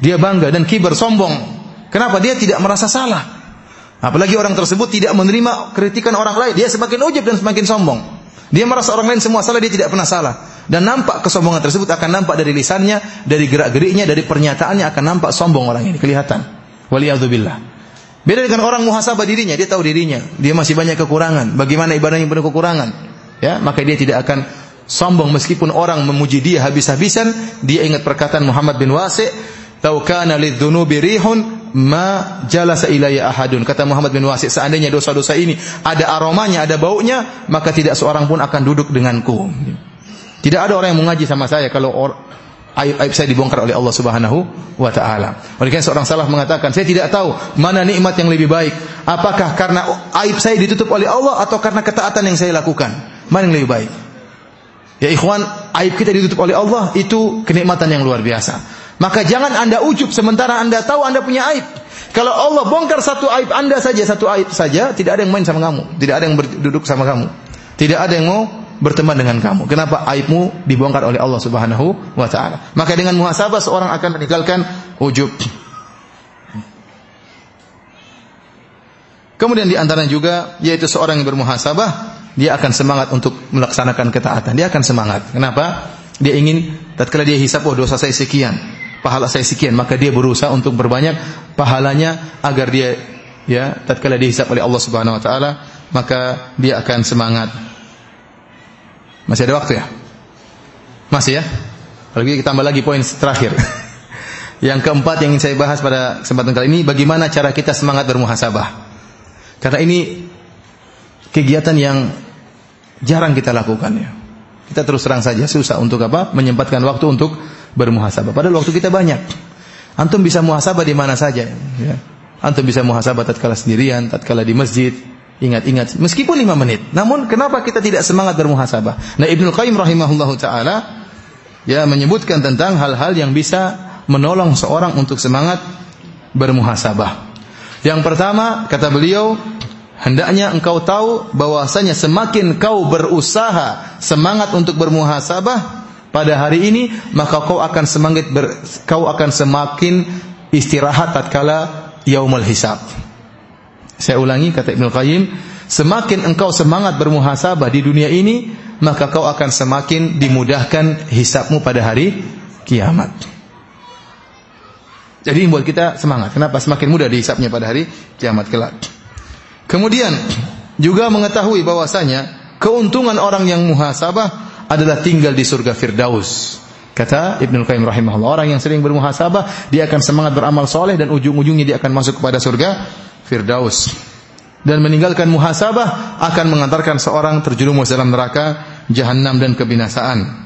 Dia bangga dan kibar sombong. Kenapa? Dia tidak merasa salah. Apalagi orang tersebut tidak menerima kritikan orang lain, dia semakin ujub dan semakin sombong. Dia merasa orang lain semua salah, dia tidak pernah salah. Dan nampak kesombongan tersebut akan nampak dari lisannya, dari gerak-geriknya, dari pernyataannya akan nampak sombong orang ini kelihatan. Waliyadzubillah. Beda dengan orang muhasabah dirinya, dia tahu dirinya, dia masih banyak kekurangan. Bagaimana ibadahnya penuh kekurangan? Ya, maka dia tidak akan sombong meskipun orang memuji dia habis-habisan, dia ingat perkataan Muhammad bin Wasi', "Lau kana lidzunubi rihun ma jalasa ilayya ahadun." Kata Muhammad bin Wasi', seandainya dosa-dosa ini ada aromanya, ada baunya, maka tidak seorang pun akan duduk denganku. Tidak ada orang yang mengaji sama saya kalau aib-aib saya dibongkar oleh Allah Subhanahu wa taala. Oleh karena seorang salah mengatakan, saya tidak tahu mana nikmat yang lebih baik. Apakah karena aib saya ditutup oleh Allah atau karena ketaatan yang saya lakukan? Mana yang lebih baik? Ya ikhwan, aib kita ditutup oleh Allah itu kenikmatan yang luar biasa. Maka jangan Anda ujub sementara Anda tahu Anda punya aib. Kalau Allah bongkar satu aib Anda saja, satu aib saja, tidak ada yang main sama kamu, tidak ada yang berduduk sama kamu. Tidak ada yang mau berteman dengan kamu. Kenapa aibmu dibongkar oleh Allah Subhanahu wa taala? Maka dengan muhasabah seorang akan meninggalkan ujub. Kemudian di antaranya juga yaitu seorang yang bermuhasabah, dia akan semangat untuk melaksanakan ketaatan. Dia akan semangat. Kenapa? Dia ingin tatkala dia hisab oh dosa saya sekian, pahala saya sekian, maka dia berusaha untuk berbanyak pahalanya agar dia ya tatkala dihisab oleh Allah Subhanahu wa taala, maka dia akan semangat masih ada waktu ya? Masih ya? Kalau kita tambah lagi poin terakhir. yang keempat yang ingin saya bahas pada kesempatan kali ini, bagaimana cara kita semangat bermuhasabah. Karena ini kegiatan yang jarang kita lakukan ya. Kita terus terang saja susah untuk apa? Menyempatkan waktu untuk bermuhasabah. Padahal waktu kita banyak. Antum bisa muhasabah di mana saja. Ya. Antum bisa muhasabah tatkala sendirian, tatkala di masjid, Ingat-ingat, meskipun lima menit. Namun kenapa kita tidak semangat bermuhasabah? Nah Ibnu Qayyim rahimahullah taala ya menyebutkan tentang hal-hal yang bisa menolong seorang untuk semangat bermuhasabah. Yang pertama kata beliau, hendaknya engkau tahu bahwasanya semakin kau berusaha semangat untuk bermuhasabah pada hari ini, maka kau akan semangat ber, kau akan semakin istirahat tatkala yaumul hisab. Saya ulangi kata Ibnu Qayyim, semakin engkau semangat bermuhasabah di dunia ini, maka kau akan semakin dimudahkan hisabmu pada hari kiamat. Jadi buat kita semangat. Kenapa? Semakin mudah dihisapnya pada hari kiamat kelak. Kemudian juga mengetahui bahwasanya keuntungan orang yang muhasabah adalah tinggal di surga Firdaus. Kata Ibnu Qayyim rahimahullah, orang yang sering bermuhasabah, dia akan semangat beramal soleh dan ujung-ujungnya dia akan masuk kepada surga Firdaus. Dan meninggalkan muhasabah akan mengantarkan seorang terjerumus dalam neraka jahanam dan kebinasaan.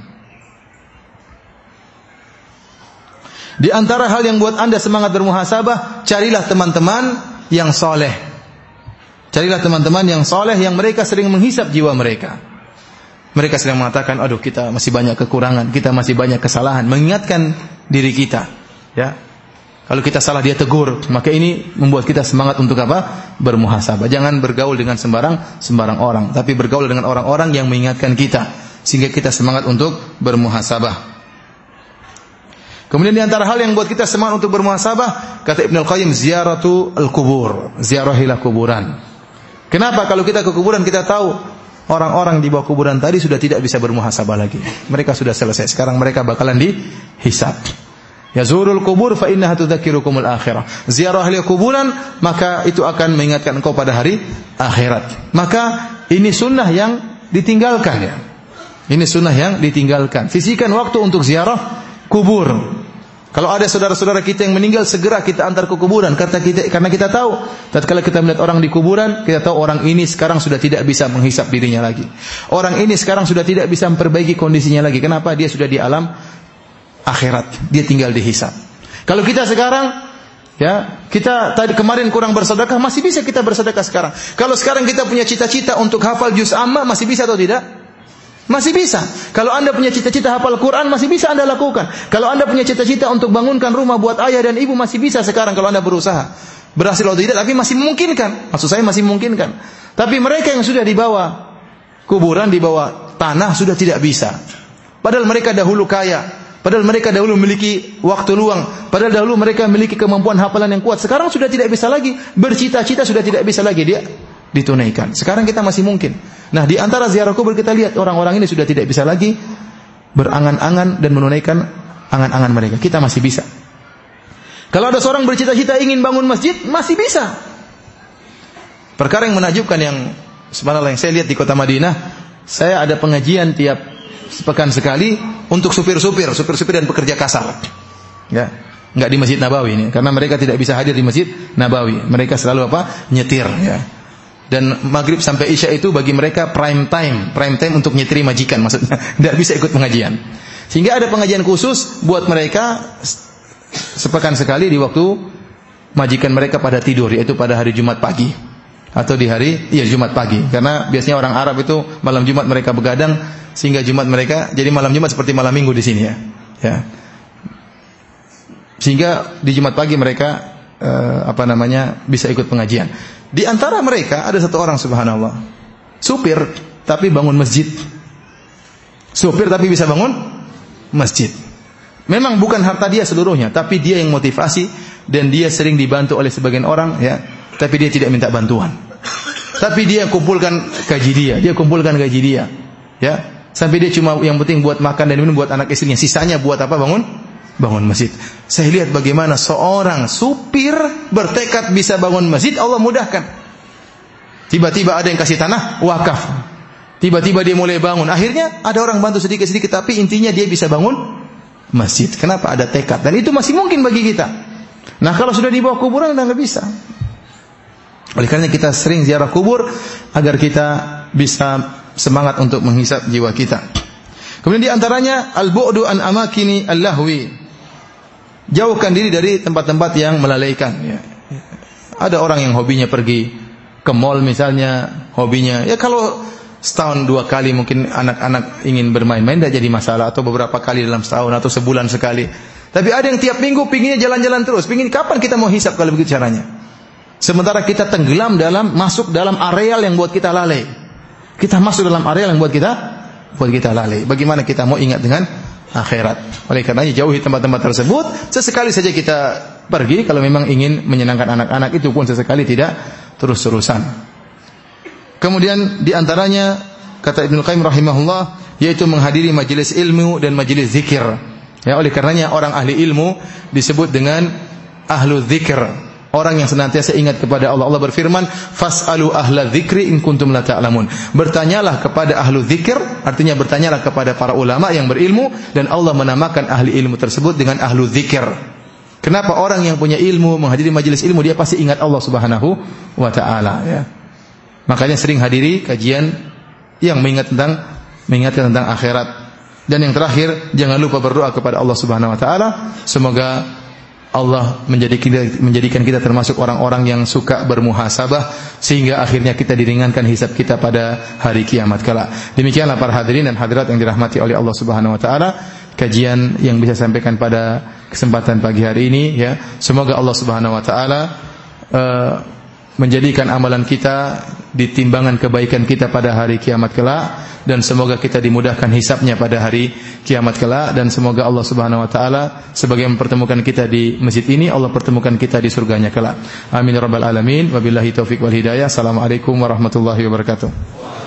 Di antara hal yang buat Anda semangat bermuhasabah, carilah teman-teman yang soleh. Carilah teman-teman yang soleh yang mereka sering menghisap jiwa mereka. Mereka sering mengatakan, aduh kita masih banyak kekurangan, kita masih banyak kesalahan. Mengingatkan diri kita. Ya, kalau kita salah dia tegur, maka ini membuat kita semangat untuk apa? Bermuhasabah. Jangan bergaul dengan sembarang sembarang orang, tapi bergaul dengan orang-orang yang mengingatkan kita sehingga kita semangat untuk bermuhasabah. Kemudian di antara hal yang buat kita semangat untuk bermuhasabah, kata Ibnu Al-Qayyim, ziaratu al-kubur, ziarahilah kuburan. Kenapa kalau kita ke kuburan kita tahu orang-orang di bawah kuburan tadi sudah tidak bisa bermuhasabah lagi. Mereka sudah selesai. Sekarang mereka bakalan dihisab. Yazurul kubur fa innaha tudzakirukumul akhirah. Ziarah ahli kuburan maka itu akan mengingatkan engkau pada hari akhirat. Maka ini sunnah yang ditinggalkan ya. Ini sunnah yang ditinggalkan. Sisihkan waktu untuk ziarah kubur. Kalau ada saudara-saudara kita yang meninggal segera kita antar ke kuburan karena kita karena kita tahu tatkala kita melihat orang di kuburan kita tahu orang ini sekarang sudah tidak bisa menghisap dirinya lagi. Orang ini sekarang sudah tidak bisa memperbaiki kondisinya lagi. Kenapa? Dia sudah di alam akhirat. Dia tinggal dihisap. Kalau kita sekarang Ya, kita tadi kemarin kurang bersedekah, masih bisa kita bersedekah sekarang. Kalau sekarang kita punya cita-cita untuk hafal juz amma, masih bisa atau tidak? Masih bisa. Kalau Anda punya cita-cita hafal Quran, masih bisa Anda lakukan. Kalau Anda punya cita-cita untuk bangunkan rumah buat ayah dan ibu, masih bisa sekarang kalau Anda berusaha. Berhasil atau tidak, tapi masih memungkinkan. Maksud saya masih memungkinkan. Tapi mereka yang sudah dibawa kuburan, dibawa tanah, sudah tidak bisa. Padahal mereka dahulu kaya, Padahal mereka dahulu memiliki waktu luang. Padahal dahulu mereka memiliki kemampuan hafalan yang kuat. Sekarang sudah tidak bisa lagi. Bercita-cita sudah tidak bisa lagi. Dia ditunaikan. Sekarang kita masih mungkin. Nah di antara ziarah kubur kita lihat orang-orang ini sudah tidak bisa lagi berangan-angan dan menunaikan angan-angan mereka. Kita masih bisa. Kalau ada seorang bercita-cita ingin bangun masjid, masih bisa. Perkara yang menakjubkan yang subhanallah yang saya lihat di kota Madinah, saya ada pengajian tiap sepekan sekali untuk supir-supir, supir-supir dan pekerja kasar. Ya, enggak di Masjid Nabawi ini karena mereka tidak bisa hadir di Masjid Nabawi. Mereka selalu apa? nyetir ya. Dan maghrib sampai isya itu bagi mereka prime time, prime time untuk nyetiri majikan maksudnya. Tidak bisa ikut pengajian. Sehingga ada pengajian khusus buat mereka sepekan sekali di waktu majikan mereka pada tidur yaitu pada hari Jumat pagi atau di hari ya Jumat pagi karena biasanya orang Arab itu malam Jumat mereka begadang sehingga Jumat mereka jadi malam Jumat seperti malam Minggu di sini ya. Ya. Sehingga di Jumat pagi mereka eh, apa namanya bisa ikut pengajian. Di antara mereka ada satu orang subhanallah. Supir tapi bangun masjid. Supir tapi bisa bangun masjid. Memang bukan harta dia seluruhnya, tapi dia yang motivasi dan dia sering dibantu oleh sebagian orang ya, tapi dia tidak minta bantuan. Tapi dia kumpulkan gaji dia, dia kumpulkan gaji dia. Ya, sampai dia cuma yang penting buat makan dan minum buat anak istrinya, sisanya buat apa? Bangun bangun masjid. Saya lihat bagaimana seorang supir bertekad bisa bangun masjid, Allah mudahkan. Tiba-tiba ada yang kasih tanah, wakaf. Tiba-tiba dia mulai bangun. Akhirnya ada orang bantu sedikit-sedikit, tapi intinya dia bisa bangun masjid. Kenapa? Ada tekad. Dan itu masih mungkin bagi kita. Nah kalau sudah di bawah kuburan, udah nggak bisa. Oleh karena kita sering ziarah kubur, agar kita bisa semangat untuk menghisap jiwa kita. Kemudian di antaranya al-bu'du an amakini al-lahwi. Jauhkan diri dari tempat-tempat yang melalaikan. Ya. Ada orang yang hobinya pergi ke mall misalnya, hobinya. Ya kalau setahun dua kali mungkin anak-anak ingin bermain-main tidak jadi masalah atau beberapa kali dalam setahun atau sebulan sekali. Tapi ada yang tiap minggu pinginnya jalan-jalan terus. Pingin kapan kita mau hisap kalau begitu caranya? Sementara kita tenggelam dalam masuk dalam areal yang buat kita lalai. Kita masuk dalam areal yang buat kita buat kita lalai. Bagaimana kita mau ingat dengan akhirat. Oleh karenanya jauhi tempat-tempat tersebut. Sesekali saja kita pergi kalau memang ingin menyenangkan anak-anak itu pun sesekali tidak terus-terusan. Kemudian di antaranya kata Ibnu Qayyim rahimahullah yaitu menghadiri majelis ilmu dan majelis zikir. Ya, oleh karenanya orang ahli ilmu disebut dengan ahlu zikir Orang yang senantiasa ingat kepada Allah. Allah berfirman, "Fas'alu ahla dzikri in kuntum la ta'lamun." Bertanyalah kepada ahlu dzikir, artinya bertanyalah kepada para ulama yang berilmu dan Allah menamakan ahli ilmu tersebut dengan ahlu dzikir. Kenapa orang yang punya ilmu menghadiri majelis ilmu dia pasti ingat Allah Subhanahu wa taala ya. Makanya sering hadiri kajian yang mengingat tentang mengingatkan tentang akhirat. Dan yang terakhir, jangan lupa berdoa kepada Allah Subhanahu wa taala semoga Allah menjadikan kita, menjadikan kita termasuk orang-orang yang suka bermuhasabah sehingga akhirnya kita diringankan hisab kita pada hari kiamat kala. Demikianlah para hadirin dan hadirat yang dirahmati oleh Allah Subhanahu wa taala, kajian yang bisa sampaikan pada kesempatan pagi hari ini ya. Semoga Allah Subhanahu wa taala uh, menjadikan amalan kita di timbangan kebaikan kita pada hari kiamat kelak dan semoga kita dimudahkan hisapnya pada hari kiamat kelak dan semoga Allah Subhanahu wa taala sebagai mempertemukan kita di masjid ini Allah pertemukan kita di surganya kelak. Amin ya rabbal alamin. Wabillahi taufik wal hidayah. Assalamualaikum warahmatullahi wabarakatuh.